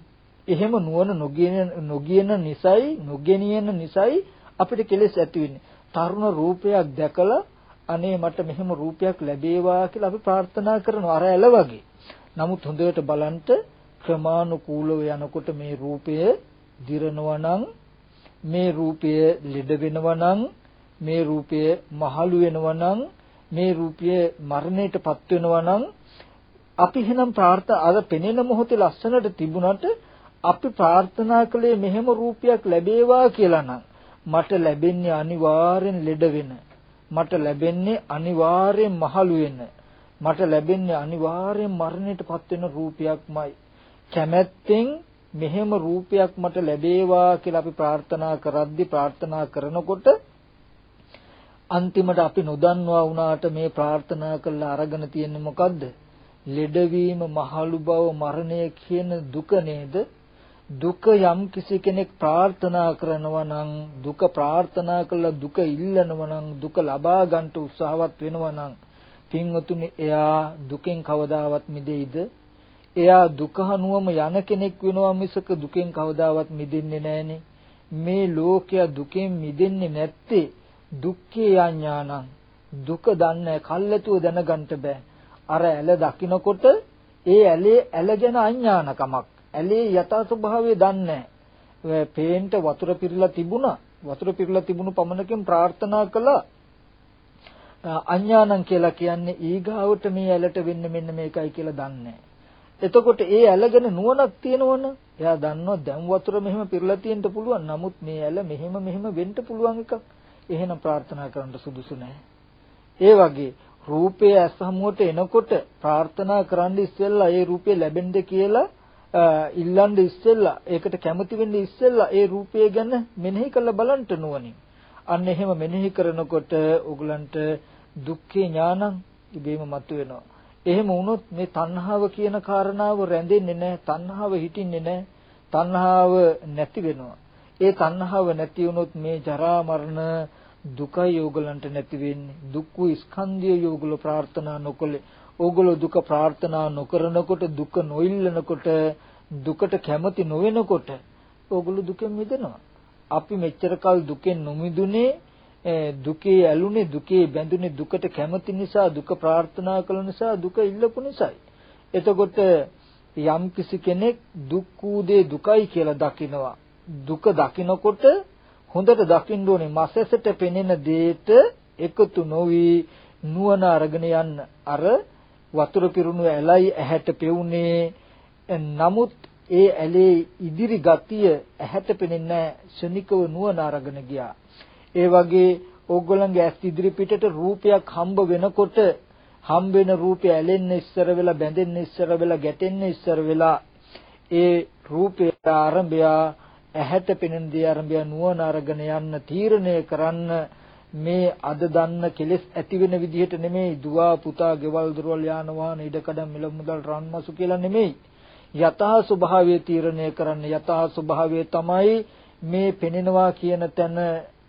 එහෙම නුවණ නොගියන නොගියන නිසයි නොගෙනියන නිසයි අපිට කෙලෙස් ඇති වෙන්නේ. තරුණ රූපයක් දැකලා අනේ මට මෙහෙම රූපයක් ලැබේවා කියලා අපි ප්‍රාර්ථනා කරනවා අර ඇල වගේ. නමුත් හොඳට බලන්න ක්‍රමානුකූලව යනකොට මේ රූපය දිරනවා නම් මේ රූපය ලෙඩ වෙනවා නම් මේ රූපය මහලු වෙනවා නම් මේ රූපය මරණයටපත් වෙනවා නම් අපි එහෙනම් ප්‍රාර්ථනා අර පෙනෙන මොහොතේ ලස්සනට තිබුණාට අපි ප්‍රාර්ථනා කළේ මෙහෙම රූපයක් ලැබේවා කියලා නම් මට ලැබෙන්නේ අනිවාර්යෙන් ලෙඩ වෙන මට ලැබෙන්නේ අනිවාර්යෙන් මහලු වෙන මට ලැබෙන්නේ අනිවාර්යෙන් මරණයටපත් වෙන රූපයක්මයි. කැමැත්තෙන් මෙහෙම රූපයක් මට ලැබේවා කියලා අපි ප්‍රාර්ථනා කරද්දි ප්‍රාර්ථනා කරනකොට අන්තිමට අපි නොදන්නවා වුණාට මේ ප්‍රාර්ථනා කළා අරගෙන තියෙන්නේ මොකද්ද? ලෙඩවීම, මහලු බව, මරණය කියන දුක නේද? දුක යම් කිසි කෙනෙක් ප්‍රාර්ථනා කරනවා නම් දුක ප්‍රාර්ථනා කළා දුක ඉල්ලනවා නම් දුක ලබා ගන්නට උත්සාහවත් වෙනවා නම් පින්වතුනි එයා දුකෙන් කවදාවත් මිදෙයිද එයා දුක හනුවම යන කෙනෙක් වෙනවා මිසක දුකෙන් කවදාවත් මිදෙන්නේ නැහනේ. මේ ලෝකයා දුකෙන් මිදෙන්නේ නැත්තේ දුක්ඛේ ඥානං. දුක දන්නේ කල්ැතුව දැනගන්න බෑ. අර ඇල දකින්නකොට ඒ ඇලේ ඇලගෙන අඥානකමක්. ඇලේ යථා ස්වභාවය දන්නේ නැහැ. පේන්ට වතුර පිරලා තිබුණා. වතුර පිරලා තිබුණු පමණකින් ප්‍රාර්ථනා කළා. අඥානං කියලා කියන්නේ ඊගාවට මේ ඇලට වෙන්නේ මෙන්න මේකයි කියලා දන්නේ එතකොට ඒ ඇලගෙන නුවණක් තියෙනවනේ. එයා දන්නවා දැන් වතුර මෙහෙම පිරලා තියෙන්න පුළුවන්. නමුත් මේ ඇල මෙහෙම මෙහෙම වෙන්න පුළුවන් එකක්. එහෙනම් ප්‍රාර්ථනා කරන්න සුදුසු නැහැ. ඒ වගේ රූපය ඇස් හමුවට එනකොට ප්‍රාර්ථනා කරන්න ඉස්සෙල්ලා ඒ රූපය ලැබෙන්න කියලා ඉල්ලන්න ඉස්සෙල්ලා ඒකට කැමති වෙන්න ඉස්සෙල්ලා ඒ රූපය ගැන මෙනෙහි කරලා බලන්න නුවණින්. අන්න එහෙම මෙනෙහි කරනකොට උගලන්ට දුක්ඛේ ඥානං ඉබේම මතුවෙනවා. එහෙම වුණොත් මේ තණ්හාව කියන කාරණාව රැඳෙන්නේ නැහැ. තණ්හාව හිටින්නේ නැහැ. තණ්හාව නැති වෙනවා. ඒ තණ්හාව නැති වුණොත් මේ ජරා මරණ දුකයි ඕගලන්ට නැති වෙන්නේ. දුක්ඛ ස්කන්ධය යෝගල ප්‍රාර්ථනා නොකළේ. ඕගොල්ලෝ දුක ප්‍රාර්ථනා නොකරනකොට දුක නොඉල්ලනකොට දුකට කැමති නොවෙනකොට ඕගොල්ලෝ දුකෙන් මිදෙනවා. අපි මෙච්චර කල් දුකෙන් නොමිදුනේ දුකේ ඇලුනේ දුකේ බැඳුනේ දුකට කැමති නිසා දුක ප්‍රාර්ථනා කළ නිසා දුක ඉල්ලපු නිසායි. එතකොට යම් කිසි කෙනෙක් දුක් වූ දේ දුකයි කියලා දකිනවා. දුක දකිනකොට හොඳට දකින්න ඕනේ මසැසට පෙනෙන දේට එකතු නොවි නුවණ අරගෙන යන්න. අර වතුර පිරුණු ඇලයි ඇහැට පෙවුනේ නමුත් ඒ ඇලේ ඉදිරි ගතිය ඇහැට පෙනෙන්නේ ශනිකව නුවණ අරගෙන ගියා. ඒ වගේ ඕගොල්ලන්ගේ ඇස් ඉදිරි පිටට රූපයක් හම්බ වෙනකොට හම්බ වෙන රූපය ඇලෙන්න ඉස්සර වෙලා බැඳෙන්න ඉස්සර වෙලා ගැටෙන්න ඉස්සර වෙලා ඒ රූපය ආරම්භය ඇහැට පෙනෙන දේ ආරම්භය නුවණ අරගෙන යන්න තීරණය කරන්න මේ අද දන්න කෙලෙස් ඇති වෙන විදිහට නෙමෙයි. දුවා පුතා ගෙවල් දොරවල් යාන වාහන ඉඩකඩම් මිල මුදල් රන්මසු කියලා නෙමෙයි. යථා ස්වභාවය තීරණය කරන්න. යථා ස්වභාවය තමයි මේ පෙනෙනවා කියන තැන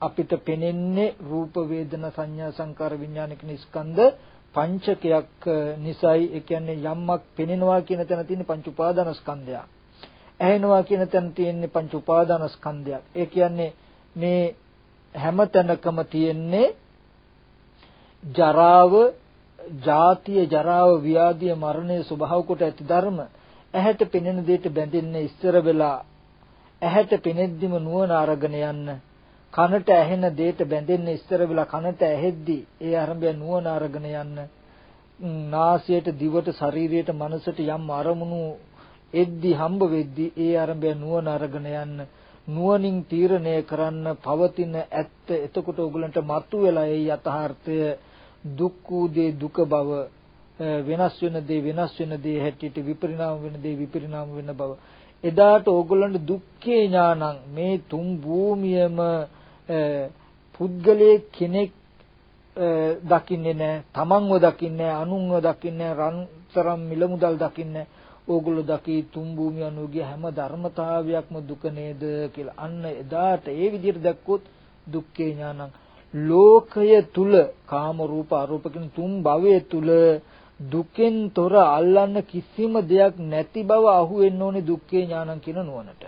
අපිට පෙනෙන්නේ රූප වේදනා සංඥා සංකාර විඥාන කියන ස්කන්ධ පංචකයක් නිසායි. ඒ කියන්නේ යම්මක් පෙනෙනවා කියන තැන තියෙන පංච උපාදාන ස්කන්ධය. ඇහෙනවා කියන තැන තියෙන්නේ පංච උපාදාන ස්කන්ධයක්. ඒ කියන්නේ මේ හැම තැනකම තියෙන්නේ ජරාව, ජාතිය, ජරාව, ව්‍යාධිය, මරණය ස්වභාව කොට ඇති ධර්ම. ඇහැට පෙනෙන දෙයට බැඳෙන්න ඉස්සර වෙලා ඇහැට පෙනෙද්දිම නුවණ අරගෙන යන්න කනට ඇහෙන දෙයට බැඳෙන්න ඉස්සර වෙලා කනට ඇහෙද්දි ඒ අරඹය නුවණ අරගෙන යන්න නාසයට දිවට ශරීරයට මනසට යම් අරමුණු එද්දි හම්බ වෙද්දි ඒ අරඹය නුවණ අරගෙන යන්න. නුවණින් තීරණය කරන්න පවතින ඇත්ත එතකොට ඔයගලන්ට මතුවෙලා ඒ යථාර්ථය දුක් වූ දේ දුක බව වෙනස් වෙන දේ වෙනස් වෙන දේ හැටියට විපරිණාම වෙන දේ විපරිණාම වෙන බව. එදාට ඕගොල්ලන්ට දුක්ඛේ ඥානං මේ තුන් භූමියම පුද්ගලයේ කෙනෙක් දකින්නේ නැහැ තමන්ව දකින්නේ නැහැ අනුන්ව දකින්නේ නැහැ රන්තරම් මිල මුදල් දකින්නේ ඕගොල්ලෝ දකි තුන් භූමිය අනුගිය හැම ධර්මතාවයක්ම දුක නේද කියලා. අන්න එදාට ඒ විදිහට දැක්කොත් දුක්ඛේ ඥානං. ලෝකය තුල කාම රූප අරූප කියන තුන් භවයේ තුල දුකෙන් තොර අල්ලන්න කිසිම දෙයක් නැති බව අහුවෙන්න ඕනේ දුක්ඛේ ඥානං කියන නුවණට.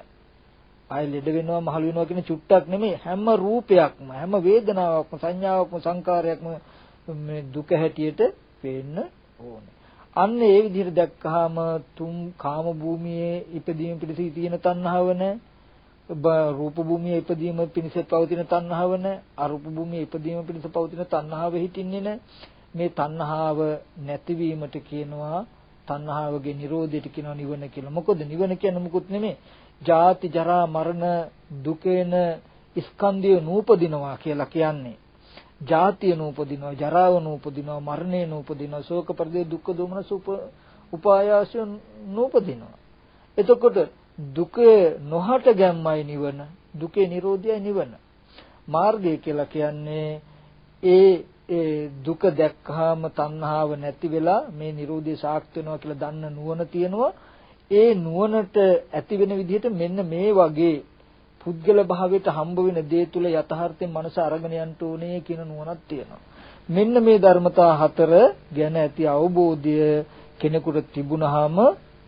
ආය ලෙඩ වෙනවා මහලු වෙනවා කියන චුට්ටක් නෙමෙයි හැම රූපයක්ම හැම වේදනාවක්ම සංඥාවක්ම සංකාරයක්ම මේ දුක හැටියට පේන්න ඕනේ. අන්න ඒ විදිහට දැක්කහම තුන් කාම භූමියේ ඉපදීම පිණිස තියෙන තණ්හාව නැහැ. රූප භූමියේ ඉපදීම පිණිස පවතින තණ්හාව නැහැ. අරූප භූමියේ ඉපදීම පිණිස පවතින තණ්හාව හිටින්නේ නැහැ. මේ තණ්හාව නැතිවීමට කියනවා තණ්හාවගේ නිරෝධයට කියනවා නිවන කියලා. මොකද නිවන කියන්නේ මොකුත් නෙමෙයි. ජාති ජරා මරණ දුකේන ස්කන්ධය නූපදිනවා කියලා කියන්නේ. ජාතිය නූපදිනවා, ජරාව නූපදිනවා, මරණය නූපදිනවා, ශෝක පරිදේ දුක්ඛ දෝමනස උපායාසය නූපදිනවා. එතකොට දුකේ නොහට ගැම්මයි නිවන, දුකේ නිරෝධයයි නිවන. මාර්ගය කියලා කියන්නේ ඒ ඒ දුක දැක්කහම තණ්හාව නැති වෙලා මේ Nirodhe සාක්ෂ වෙනවා කියලා දන්න නුවණ තියෙනවා ඒ නුවණට ඇති වෙන විදිහට මෙන්න මේ වගේ පුද්ගල භාවයට හම්බ වෙන දේ තුල යථාර්ථයෙන් මනස අරගෙන යන්න ඕනේ කියන නුවණක් තියෙනවා. මෙන්න මේ ධර්මතා හතර ගැන ඇති අවබෝධය කෙනෙකුට තිබුණාම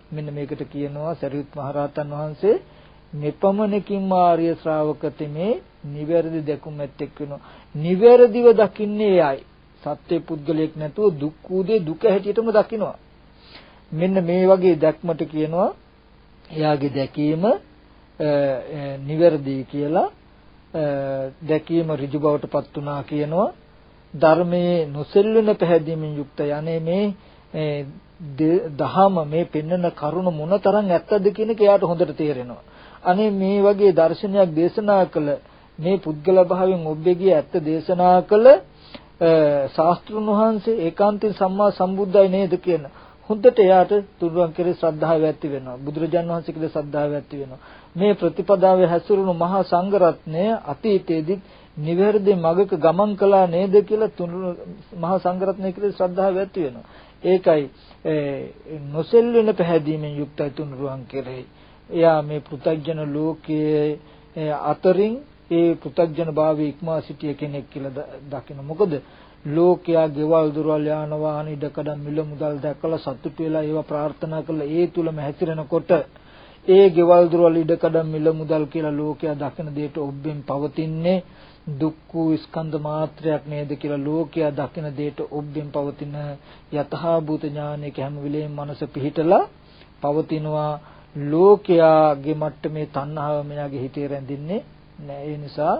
මෙන්න මේකට කියනවා සරියුත් මහරහතන් වහන්සේ මෙපමණකින් ආර්ය ශ්‍රාවක තෙමේ නිවැරදි දැකුම් ඇත්තෙක් වෙනවා. නිවැරදිව දකින්නේ එයයි. සත්‍ය පුද්ගලයෙක් නැතුව දුක් වූ දේ දුක හැටියටම දකිනවා. මෙන්න මේ වගේ දැක්මට කියනවා එයාගේ දැකීම නිවැරදි කියලා දැකීම ඍජු බවට පත් වුණා කියනවා ධර්මයේ නොසෙල්වෙන පැහැදීමෙන් යුක්ත යන්නේ මේ දහම මේ පෙන්වන කරුණ මොනතරම් ඇත්තද කියන එක එයාට හොඳට තේරෙනවා. අනේ මේ වගේ දර්ශනයක් දේශනා කළ මේ පුද්ගල භාවයෙන් ඔබ්බෙගේ ඇත්ත දේශනා කළ ශාස්ත්‍රුන් වහන්සේ ඒකාන්තයෙන් සම්මා සම්බුද්ධයි නේද කියන හොඳට එයාට තුරුවන් කෙරේ ශ්‍රද්ධාව ඇති වෙනවා. බුදුරජාන් වහන්සේ කෙරේ ශ්‍රද්ධාව ඇති වෙනවා. මේ ප්‍රතිපදාවේ හැසිරුණු මහා සංඝරත්නය අතීතයේදී නිවැරදි මගක ගමන් කළා නේද කියලා තුරු මහා සංඝරත්නය කෙරේ ශ්‍රද්ධාව ඇති වෙනවා. ඒකයි නොසෙල් වෙන පැහැදීමෙන් යුක්තයි තුනුරුවන් කෙරෙහි එයා මේ පෘථග්ජන ලෝකයේ අතරින් ඒ පෘථග්ජන භාවයේ ඉක්මා සිටිය කෙනෙක් කියලා දකින. මොකද ලෝකයා ගෙවල් දොරවල් යාන වාහන ඉඩකඩම් මිල මුදල් දැකලා සතුටු වෙලා ඒවා ප්‍රාර්ථනා කරලා ඒ තුලම හැසිරෙනකොට ඒ ගෙවල් දොරවල් ඉඩකඩම් මිල මුදල් කියලා ලෝකයා දකින දෙයට ඔබෙන් පවතින්නේ දුක්ඛ ස්කන්ධ මාත්‍රයක් නේද කියලා ලෝකයා දකින දෙයට ඔබෙන් පවතින යතහා භූත ඥානයක හැම වෙලේම මනස පිහිටලා පවතිනවා ලෝකයාගේ මට්ටමේ තණ්හාව මෙයාගේ හිතේ රැඳින්නේ නැහැ ඒ නිසා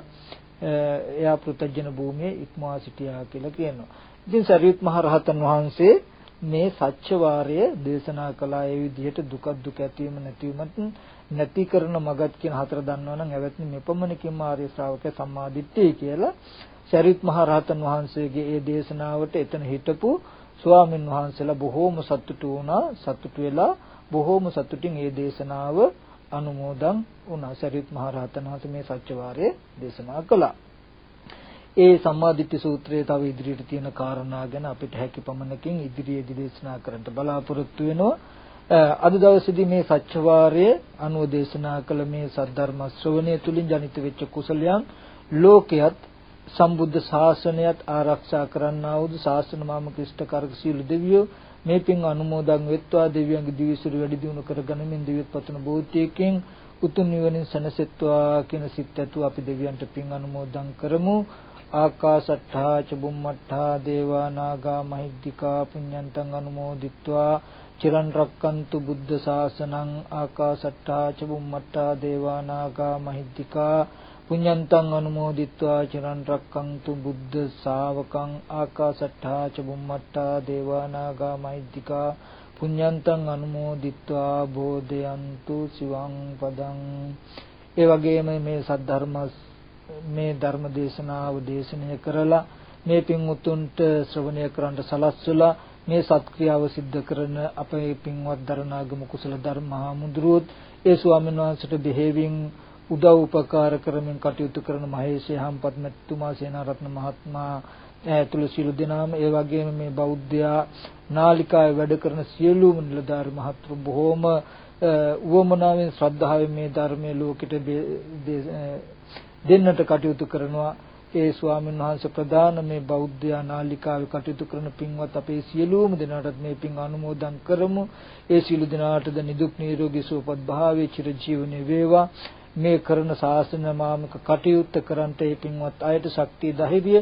එයා පෘථජන භූමියේ ඉක්මවා සිටියා කියලා කියනවා. ඉතින් සරියුත් මහ රහතන් වහන්සේ මේ සත්‍ය වාරය දේශනා කළා ඒ විදිහට දුක දුක ඇතිවීම නැතිවීමත් නැති කරන මගත් කියන හතර දන්නවනම් ඇවැත්නි මෙපමණකින්ම ආර්ය ශ්‍රාවක සම්මාදිට්ඨිය කියලා සරියුත් මහ රහතන් වහන්සේගේ ඒ දේශනාවට එතන හිටපු ස්වාමින් වහන්සේලා බොහෝම සතුටු වුණා සතුටු වෙලා බොහෝම සතුටින් ඒ දේශනාව අනුමෝදන් වුණා. සරියුත් මහ රහතන් වහන්සේ මේ සත්‍යවාරය දේශනා කළා. ඒ සම්මාදිට්ඨි සූත්‍රයේ තව ඉදිරියට තියෙන කාරණා ගැන අපිට හැකි පමණකින් ඉදිරියේදී දේශනා කරන්න බලාපොරොත්තු වෙනවා. අද දවසේදී මේ සත්‍යවාරය අනුව දේශනා කළ මේ සද්ධර්ම ශ්‍රවණය තුලින් ජනිත වෙච්ච කුසලයන් ලෝකයේත් සම්බුද්ධ ශාසනයත් ආරක්ෂා කරන්නා වූ ශාසන මාම ක්‍රිෂ්ඨ කරක සීල දෙවියෝ මේ පින් අනුමෝදන් වෙත්වා දෙවියන්ගේ දිවිසිරි වැඩි දියුණු කරගනිමින් දිවිත් පතන බෝධියකින් උතුම් නිවනින් සැනසෙත්වා කියන සිත් ඇතුව අපි දෙවියන්ට පින් අනුමෝදන් කරමු ආකාසට්ඨා ච බුම්මට්ඨා දේවා නාග මහිද්దికා පුඤ්ඤන්තං අනුමෝදිත්වා චිරන් රක්කන්තු බුද්ධ ශාසනං ආකාසට්ඨා ච බුම්මට්ඨා දේවා නාග මහිද්దికා පුඤ්ඤන්තං අනුමෝදිත්වා චිරන් රක්කන්තු බුද්ධ ශාවකං ආකාසට්ඨා ච බුම්මට්ඨා දේවා නාග මහිද්దికා පුඤ්ඤන්තං අනුමෝදිත්වා බෝධයන්තු සිවං පදං ඒ වගේම මේ සද්ධර්ම මේ ධර්ම දේශනාව දේශනය කරලා මේ පින් උතුම්ට ශ්‍රවණය කරන්න සලස්වලා මේ සත්ක්‍රියාව සිද්ධ කරන අපේ පින්වත් දරණාගම කුසල ධර්ම හාමුදුරුවොත් ඒ ස්වාමීන් වහන්සේට දෙහෙවින් උදව් උපකාර කරමින් කටයුතු කරන මහේෂේ හම්පත් මෙතුමා සේනාරත්න මහත්මයා ඇතුළු සියලු දෙනාම ඒ වගේම මේ බෞද්ධයා නාලිකාවේ වැඩ කරන සියලුම නිලධාරි මහත්තු බොහෝම උවමනාවෙන් ශ්‍රද්ධාවෙන් මේ ධර්මයේ ලෝකෙට දෙන්නට කටයුතු කරනවා. ඒ ස්වාමීන් වහන්සේ ප්‍රධාන මේ බෞද්ධ නාලිකාවේ කටයුතු කරන පින්වත් අපේ සියලුම දෙනාටත් මේ පින් අනුමෝදන් කරමු. ඒ සියලු දෙනාටද නිදුක් නිරෝගී සුවපත් භාවයේ චිරජීවනයේ වේවා. මේ කරන ශාසන මාමක කටයුත්ත කරන්ට ඒ පින්වත් අයට ශක්තිය ධෛර්යය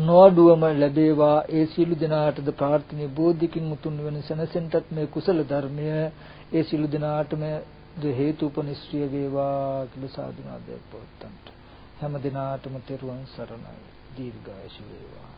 නොඅඩුවම ලැබේවා. ඒ සියලු දෙනාටද ප්‍රාර්ථනීය බෝධිකින් උතුම් වෙන සනසෙන්ටත් මේ කුසල ධර්මය. ඒ සියලු දෙනාටම හේතුපනිශ්‍රිය වේවා කියලා සාදුනාදයක් පවත්තන්ට. හැම දිනාටම තෙරුවන් සරණයි. දීර්ඝායුෂ වේවා.